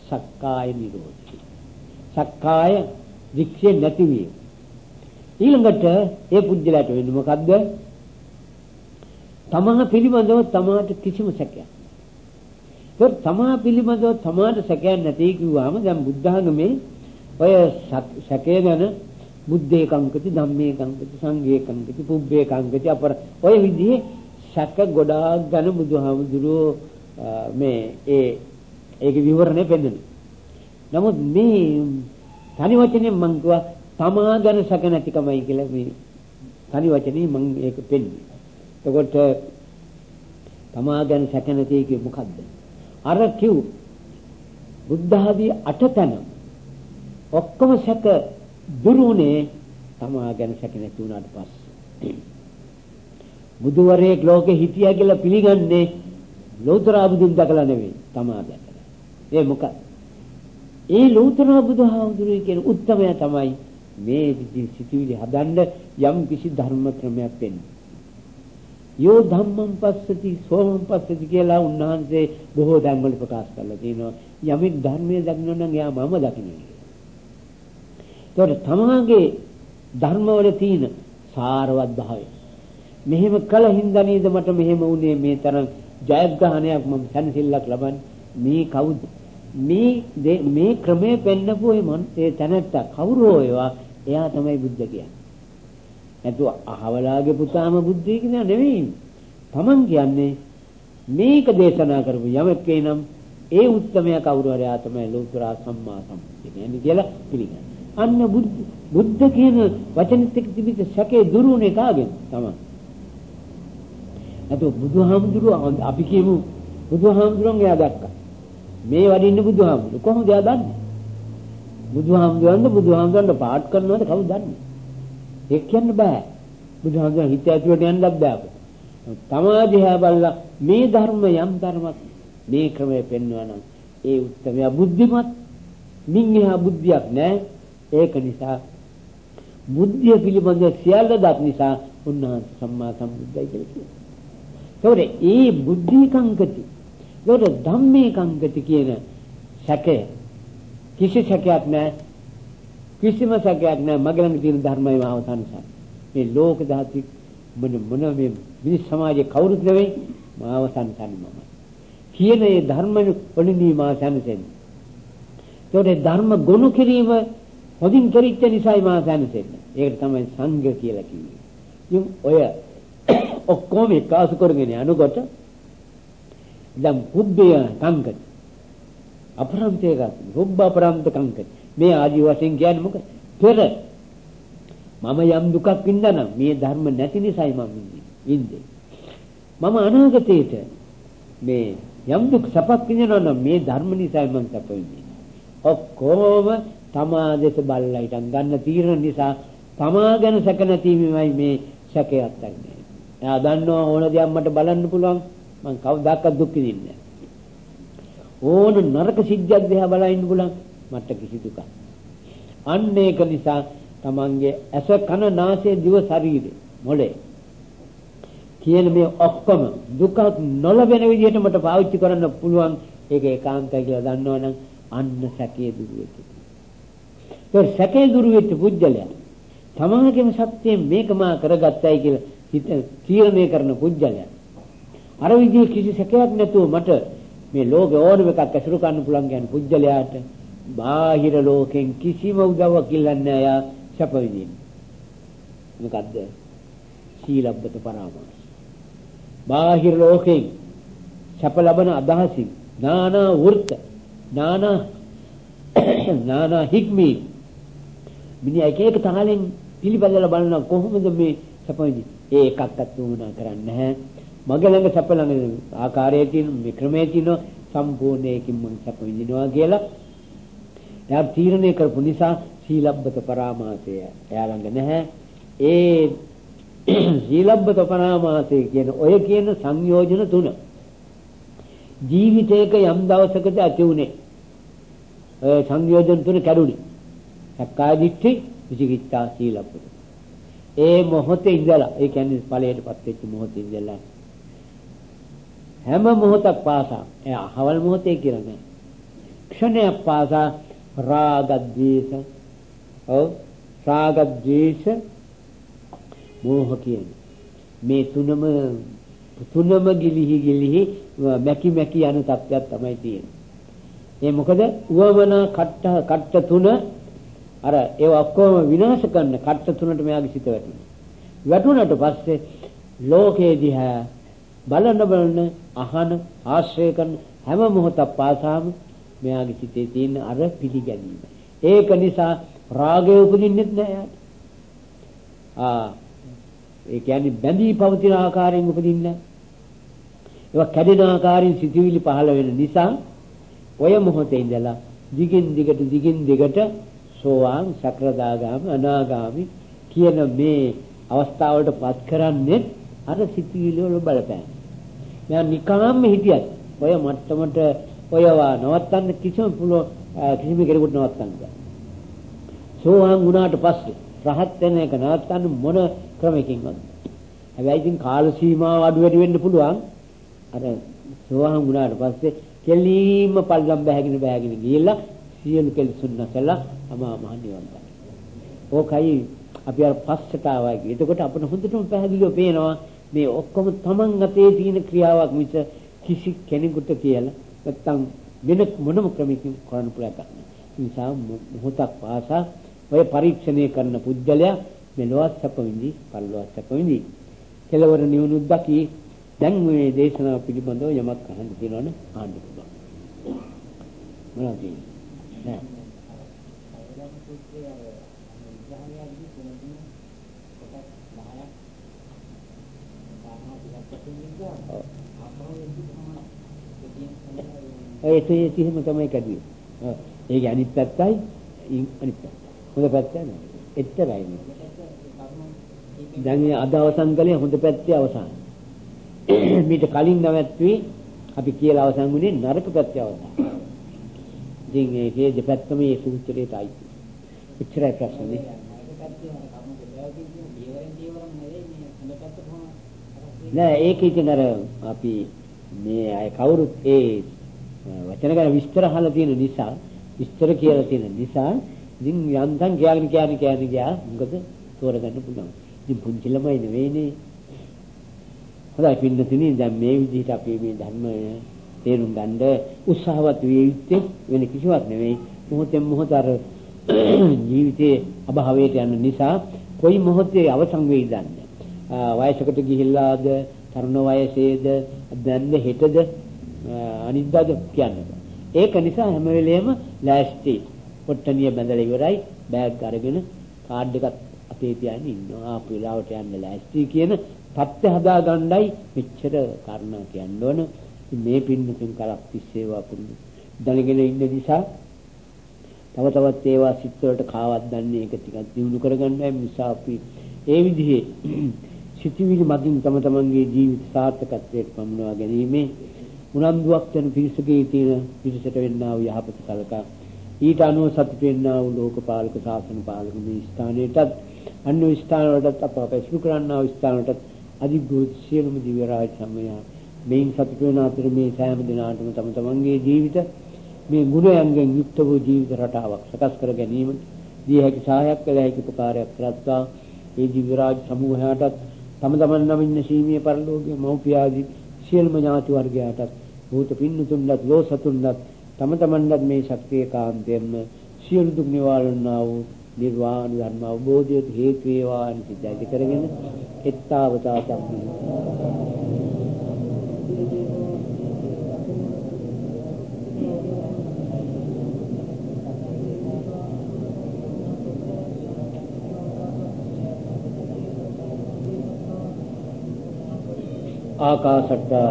සක්කාය නිරෝධය. සක්කාය වික්ෂේ නැතිවීම. ඊළඟට ඒ පුජ්‍යලයට වෙන්නේ මොකද්ද? තමා පිළිබඳව තමාට කිසිම සැකයක්. ඒක තමා පිළිබඳව තමාට සැකයක් නැtei කිව්වම දැන් බුද්ධාගමේ ඔය සැකය ගැන බුද්ධේ කංකති ධම්මේ කංකති සංඝේ කංකති පුබ්බේ කංකති අපර ඔය විදිහේ සැක ගොඩාක් ගැන බුදුහාමුදුරුවෝ මේ ඒ ඒක විවරණය පෙන්නනවා. නමුත් මේ තනි වචනේ මං කිව්වා තමා ගැන සැක නැතිකමයි කියලා මේ තනි වචනේ මං ඒක පෙන්නේ. එතකොට තමා ගැන සැක නැති කිය මොකද්ද? අර කිව් බුද්ධ ආදී අටතන ඔක්කොම සැක දුරුනේ තමා ගැන සැක නැති වුණාට පස්සේ. බුදුවරයෙක් ලෝකෙ හිටියා කියලා පිළිගන්නේ ලෞතර බුදුන් දැකලා නෙවෙයි තමා දැකලා. ඒ මොකක්ද? ඒ ලෞතර බුදුහාමුදුරුවෝ කියන උත්තමයා තමයි මේ සිතිවිලි හදන්න යම් කිසි ධර්ම ක්‍රමයක් වෙන්නේ. යෝ ධම්මං පස්සති සෝමං පස්සති කියලා උන්වහන්සේ බොහෝ ධර්මවල ප්‍රකාශ කරලා තියෙනවා. යමෙක් ධර්මයේ දකින්න නම් එයා මම දකින්නේ. ඒතකොට තමාගේ ධර්මවල තියෙන සාරවත් භාවය. මෙහෙම කළ හින්දා නේද මට මෙහෙම වුණේ මේ තරම් ජයග්‍රහණයක් මම සැනසෙල්ලක් ලබන්නේ. මේ කවුද? මේ මේ ක්‍රමයේ පෙන්නපු ඒ මන් ඒ තැනත්ත කවුරු හොයවා එයා තමයි බුද්ධ කියන්නේ. නැතු අහවලාගේ පුතාම බුද්ධය කියන නෙවෙයි. Taman කියන්නේ මේක දේශනා කරපු යමෙක් එනම් ඒ උත්තරමයා කවුරු හරි ආ තමයි ලෝතර සම්මා සම්බුද්ධ කියන්නේ කියලා පිළිගන්න. අන්න බුද්ධ බුද්ධ කියන වචනෙත් එක්ක තිබිච්ච සැකේ දුරුනේ කාගෙන් තමයි. නැතු බුදුහාමුදුරුවෝ අපි කියමු බුදුහාමුදුරන් එයා දැක්කා. මේ වඩින්න බුදුහාමුදුරු කොහොමද එයා දන්නේ? බුදුහාමුදුරන්ද බුදුහාමුදුරන්ට පාඩ් කරනවද කවුද දන්නේ? ඒක කියන්න බෑ. බුදුහාමුදුරන් හිත ඇතුළට යන්නත් බෑ. තමා දිහා බලලා මේ ධර්ම යම් ධර්මයක් මේ ක්‍රමයේ පෙන්වනවා නම් ඒ උත්තරය බුද්ධිමත් මින් එහා බුද්ධියක් නැහැ. ඒක නිසා බුද්ධිය පිළිබඳ සියල්ල දත් නිසා උන්වහන්සේ සම්මා සම්බුද්ධයි කියලා කියනවා. ඒකෝට ඒ බුද්ධිකංකති ඒකට ධම්මේ කංගති කියන සැකය කිසි සැකයක් නැහැ. කිසිම සැකයක් නැහැ. මගේ ළඟ තියෙන ධර්මය මාව තනසන. මේ ලෝක ධාති මොන මොන මේ මිනිස් සමාජයේ කවුරුත් නෙවෙයි මාව තනසන මම. කියන මේ ධර්ම වලින් මාව තනසෙන්නේ. ඒකට ධර්ම ගොනු කිරීම හොදින් කරිච්ච නිසායි මාව තනසෙන්නේ. ඒකට තමයි සංඝ කියලා කිව්වේ. ඉතින් ඔය ඔක්කොම එකාසු කරගෙන යනකොට දැන් පුබ්බය කංකති අපරන්තේ ගන්න පුබ්බ අපරන්ත කංකති මේ ආදි වශයෙන් කියන්නේ මොකද? පෙර මම යම් දුකක් වින්දානම් මේ ධර්ම නැති නිසායි මම විඳින්නේ මම අනාගතයේට මේ යම් දුක් සපක් විඳිනවා නම් මේ ධර්ම නිසායි මම සප විඳින්නේ. ඔක්කොම තමා දෙස බල්ලා ඉතින් ගන්න තීරණ නිසා තමා ගැන සැක නැතිවීමයි මේ සැකයක් ගන්න. එයා දන්නවා ඕන දෙයක් මට බලන්න පුළුවන්. මං කවදාකවත් දුක් විඳින්නේ ඕන නරක සිද්ධියක් දිහා බලා ඉන්න පුළුවන්. මට කිසි දුකක්. අන්න ඒක නිසා තමන්ගේ ඇස කන නාසය දිව ශරීරය මොලේ කියන මේ ඔක්කොම දුක නොලබෙන විදිහට මට පාවිච්චි කරන්න පුළුවන් ඒක ඒකාන්තයි කියලා දන්නවනම් අන්න සැකේ දුරු වෙච්ච. ඒ සැකේ දුරු වෙච්ච පුජ්‍යලයා තමාගේම සත්‍යයෙන් මේක මා කරගත්තයි කියලා හිත තීරණය කරන පුජ්‍යලයා අර විදිහේ කිසි සැකයක් නැතුව මට මේ ලෝකේ ඕනම එකක් ඇසුරු කරන්න පුළුවන් කියන පුජ්‍යලයාට බාහිර ලෝකෙන් කිසිම උදව්වක් ඉල්ලන්නේ නැහැ යා සැප විඳින්න. මොකද්ද? සීලබ්බත පරාමාස. බාහිර ලෝකෙන් සැප ලබන අදහසින් නානා වෘත්ත නානා නානා හික්මී මිනිහා එක එක තාලෙන් පිළිබඳලා බලන කොහොමද මේ සපවිදි ඒ එකක්වත් වුණා කරන්නේ නැහැ මගේ ළඟ සැප ළඟ ආකාරයේ තියෙන මේ ක්‍රමයේ තියෙන සම්පූර්ණයකින් මම සැප විඳිනවා කියලා එයා තීරණය කරපු නිසා සීලබ්බත පරාමාසය. එයා ළඟ නැහැ. ඒ සීලබ්බත පරාමාසය කියන ඔය කියන සංයෝජන තුන ජීවිතයක යම් දවසකද ඇති උනේ ඒ සංයෝජන තුන කැඩුනි සක්කාය දිට්ඨි විචිකිච්ඡා සීලබ්බත. ඒ මොහොතේ ඉඳලා ඒ කියන්නේ ඵලයටපත් වෙච්ච මොහොතේ ඉඳලා හැම මොහොතක් පාසා ඒ අහවල් මොහොතේ කියලා නෑ. ක්ෂණයක් පාසා රාග ද්වේෂ ඔව් රාග ද්වේෂ මෝහ කියන්නේ මේ තුනම තුනම ගිලිහි ගිලිහි මැකි මැකි යන තත්ත්වයක් තමයි තියෙන්නේ. ඒ මොකද උවමනා කට්ට කට්ට තුන අර ඒව ඔක්කොම විනාශ කරන කට්ට තුනට මෙයාගේ සිත වැටුණා. වැටුණාට පස්සේ ලෝකේ දිහා බලන බලන අහන ආශ්‍රය කරන හැම මොහොතක් පාසාම මෙයාගේ සිතේ තියෙන අර පිළිගැනීම. ඒක නිසා රාගය උපදින්නෙත් නෑ යාට. ආ ඒ කියන්නේ බැඳී පවතින ආකාරයෙන් උපදින්නේ ඒවා කැඩෙන ආකාරයෙන් සිතුවිලි පහළ වෙන නිසා ඔය මොහොතේ ඉඳලා දිගින් දිගට දිගින් දිගට සෝවාන් සකරදාගාමි අනාගාමි කියන මේ අවස්ථාවලට පත් කරන්නේ අර සිතුවිලි වල බලපෑම. මම නිකම්ම හිටියත් ඔය මට්ටමට ඔයවා නවත්තන්න කිසිම පුළුවන් කිසිම කෙනෙකුට නවත්තන්න බෑ. සෝවාන් වුණාට පස්සේ රහත් වෙන එක නවත්තන්න මොන ක්‍රමයකින්වත්. හැබැයි ඉතින් කාල සීමාව අඩු වැඩි වෙන්න පුළුවන්. අර සෝවාන් වුණාට පස්සේ කෙලින්ම පල්ලම් බෑගෙන බෑගෙන ගිහිල්ලා සියලු කෙලසුන් නැසලා අමා මහ නිවන් දකින්න. ඕකයි අපි අර පස්සට ආවා කිය. එතකොට අපිට හොඳටම පැහැදිලිව පේනවා මේ ඔක්කොම Taman අතේ තියෙන ක්‍රියාවක් මිස කිසි කෙනෙකුට කියලා නැත්තම් වෙන මොනම ක්‍රමයකින් කරන්න පුළුවන් එකක් නෑ. ඒ නිසා මොහොතක් පාසා ඔය පරීක්ෂණය කරන පුජ්‍යලයා මෙලොවත් සැප විඳි, පරලොවත් සැප විඳි. කෙලවර නිවුනුත් දකි. දැන් මේ දේශනාව පිළිබඳව යමක් අහන්න තියෙනවනේ අහන්න පුළුවන්. මොනවද නෑ. ඔය ඒ තියෙම තමයි කැඩුවේ. ඒක අනිත් පැත්තයි අනිත් පැත්ත. හොඳ පැත්ත නෑ. එච්චරයි මේ. දැන් මේ අද අවසන් කලේ හොඳ පැත්තේ අවසන්. මීට කලින් නැවැත්වී අපි කියලා අවසන් වුණේ නරක පැත්තේ අවසන්. ඉතින් ඒකේ දෙපැත්තම මේ සූත්‍රයට අයිති. එච්චරයි ප්‍රශ්නේ. නෑ ඒක ඉතින් අර අපි මේ අය කවුරුත් ඒ වචන ගැන විස්තර අහලා තියෙන නිසා විස්තර කියලා තියෙන නිසා ඉතින් යන්තම් කියන්න කියන්න කියන්න ගියා මොකද තෝරගන්න පුළුවන්. ඉතින් පුංචි ළමයි නෙවෙයිනේ. හොඳයි පින්නතුනි දැන් මේ විදිහට අපි මේ ධර්මය තේරුම් ගන්න උත්සාහවත් විය යුත්තේ වෙන කිසිවක් නෙවෙයි. මොහොතෙන් මොහොත අර ජීවිතයේ අභාවයට යන නිසා කොයි මොහොතේ අවසන් වෙයිද දන්නේ. වයසකට ගිහිල්ලාද තරුණ වයසේද දැන්ද හෙටද අනිද්දාද කියන්නේ. ඒක නිසා හැම වෙලෙම ලෑස්ති. පොට්ටනිය බැඳලා ඉවරයි බෑග් අරගෙන කාඩ් එකක් අපේ තියාගෙන ඉන්නවා. ආපු වෙලාවට යන්න ලෑස්ති කියන தත්ත්ව හදා ගන්නයි මෙච්චර කරුණා කියන්න ඕන. මේ පින්නකින් කරක් තිස්සේවා පුරුදු. දැනගෙන ඉන්න නිසා තව තවත් ඒවා සිත් වලට කාවක් දන්නේ ඒක ටිකක් දිනු කරගන්නයි නිසා අපි ඒ විදිහේ සිතිවිලි මතින් තම තමන්ගේ ජීවිත සාර්ථකත්වයට පමුණවා ගැනීමේ උනන්දුවක් වෙන පිරිසකේ තියෙන පිරිසට වෙන්නා වූ යහපත සලකා. ඊට අනුව සතුට වෙන්නා වූ ලෝකපාලක ශාසන පාලක මේ ස්ථානයටත් අන්‍ය ස්ථාන වලටත් අප පැසුරු කරන්නා වූ ස්ථානවලටත් අධිග්‍රෝධ සියලුම දිව්‍ය රාජ සමය මේන් සතුට වෙන අතර මේ සෑම දිනාටම තම තමන්ගේ ජීවිත මේ ගුණයන්ගෙන් යුක්ත වූ ජීවිත රටාවක් සකස් කර ගැනීමට දී හැකි සහායක් කළ හැකි උපකාරයක් කරත්වා. ඒ දිව්‍ය රාජ සමූහයාටත් තම තමන් නමින් සීමීය පරලෝකීය මෞපිය ආදී සියලුම ඥාති වර්ගයාටත් භූත පින්නතුන්ලත් ලෝසතුන්ලත් තම තමන්ලත් මේ ශක්තිය කාන්තයෙන්ම සියලු දුක් නිවාරණා වූ නිර්වාණ ධර්ම අවබෝධයට හේතු වේවා නිසිතයි කරගෙන එත්තාවතා සම්පූර්ණ ආකාශට්ටා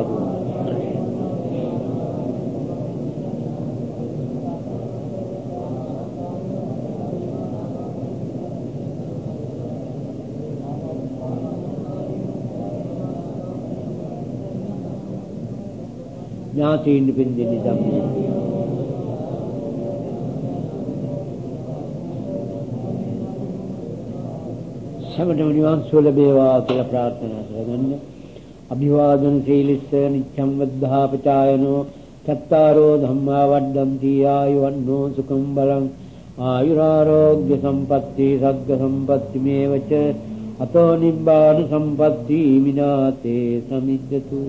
ඥාතීන් පින්දෙන්නේ ධම්මේ සමඩම නිවන් සුව ලැබේවා කියලා ප්‍රාර්ථනා කරගන්න. අභිවාදන සීලිස්ස නිච්ඡම් වද්ධාපචායනෝ චත්තාරෝ ධම්මා වඩ්ඩಂತಿ ආයුවන්නෝ සුඛං බලං ආයුරාෝග්‍ය සම්පatti සග්ග සම්පatti මේවච අතෝ නිබ්බාන සම්පatti විනාතේ සමිජ්ජතු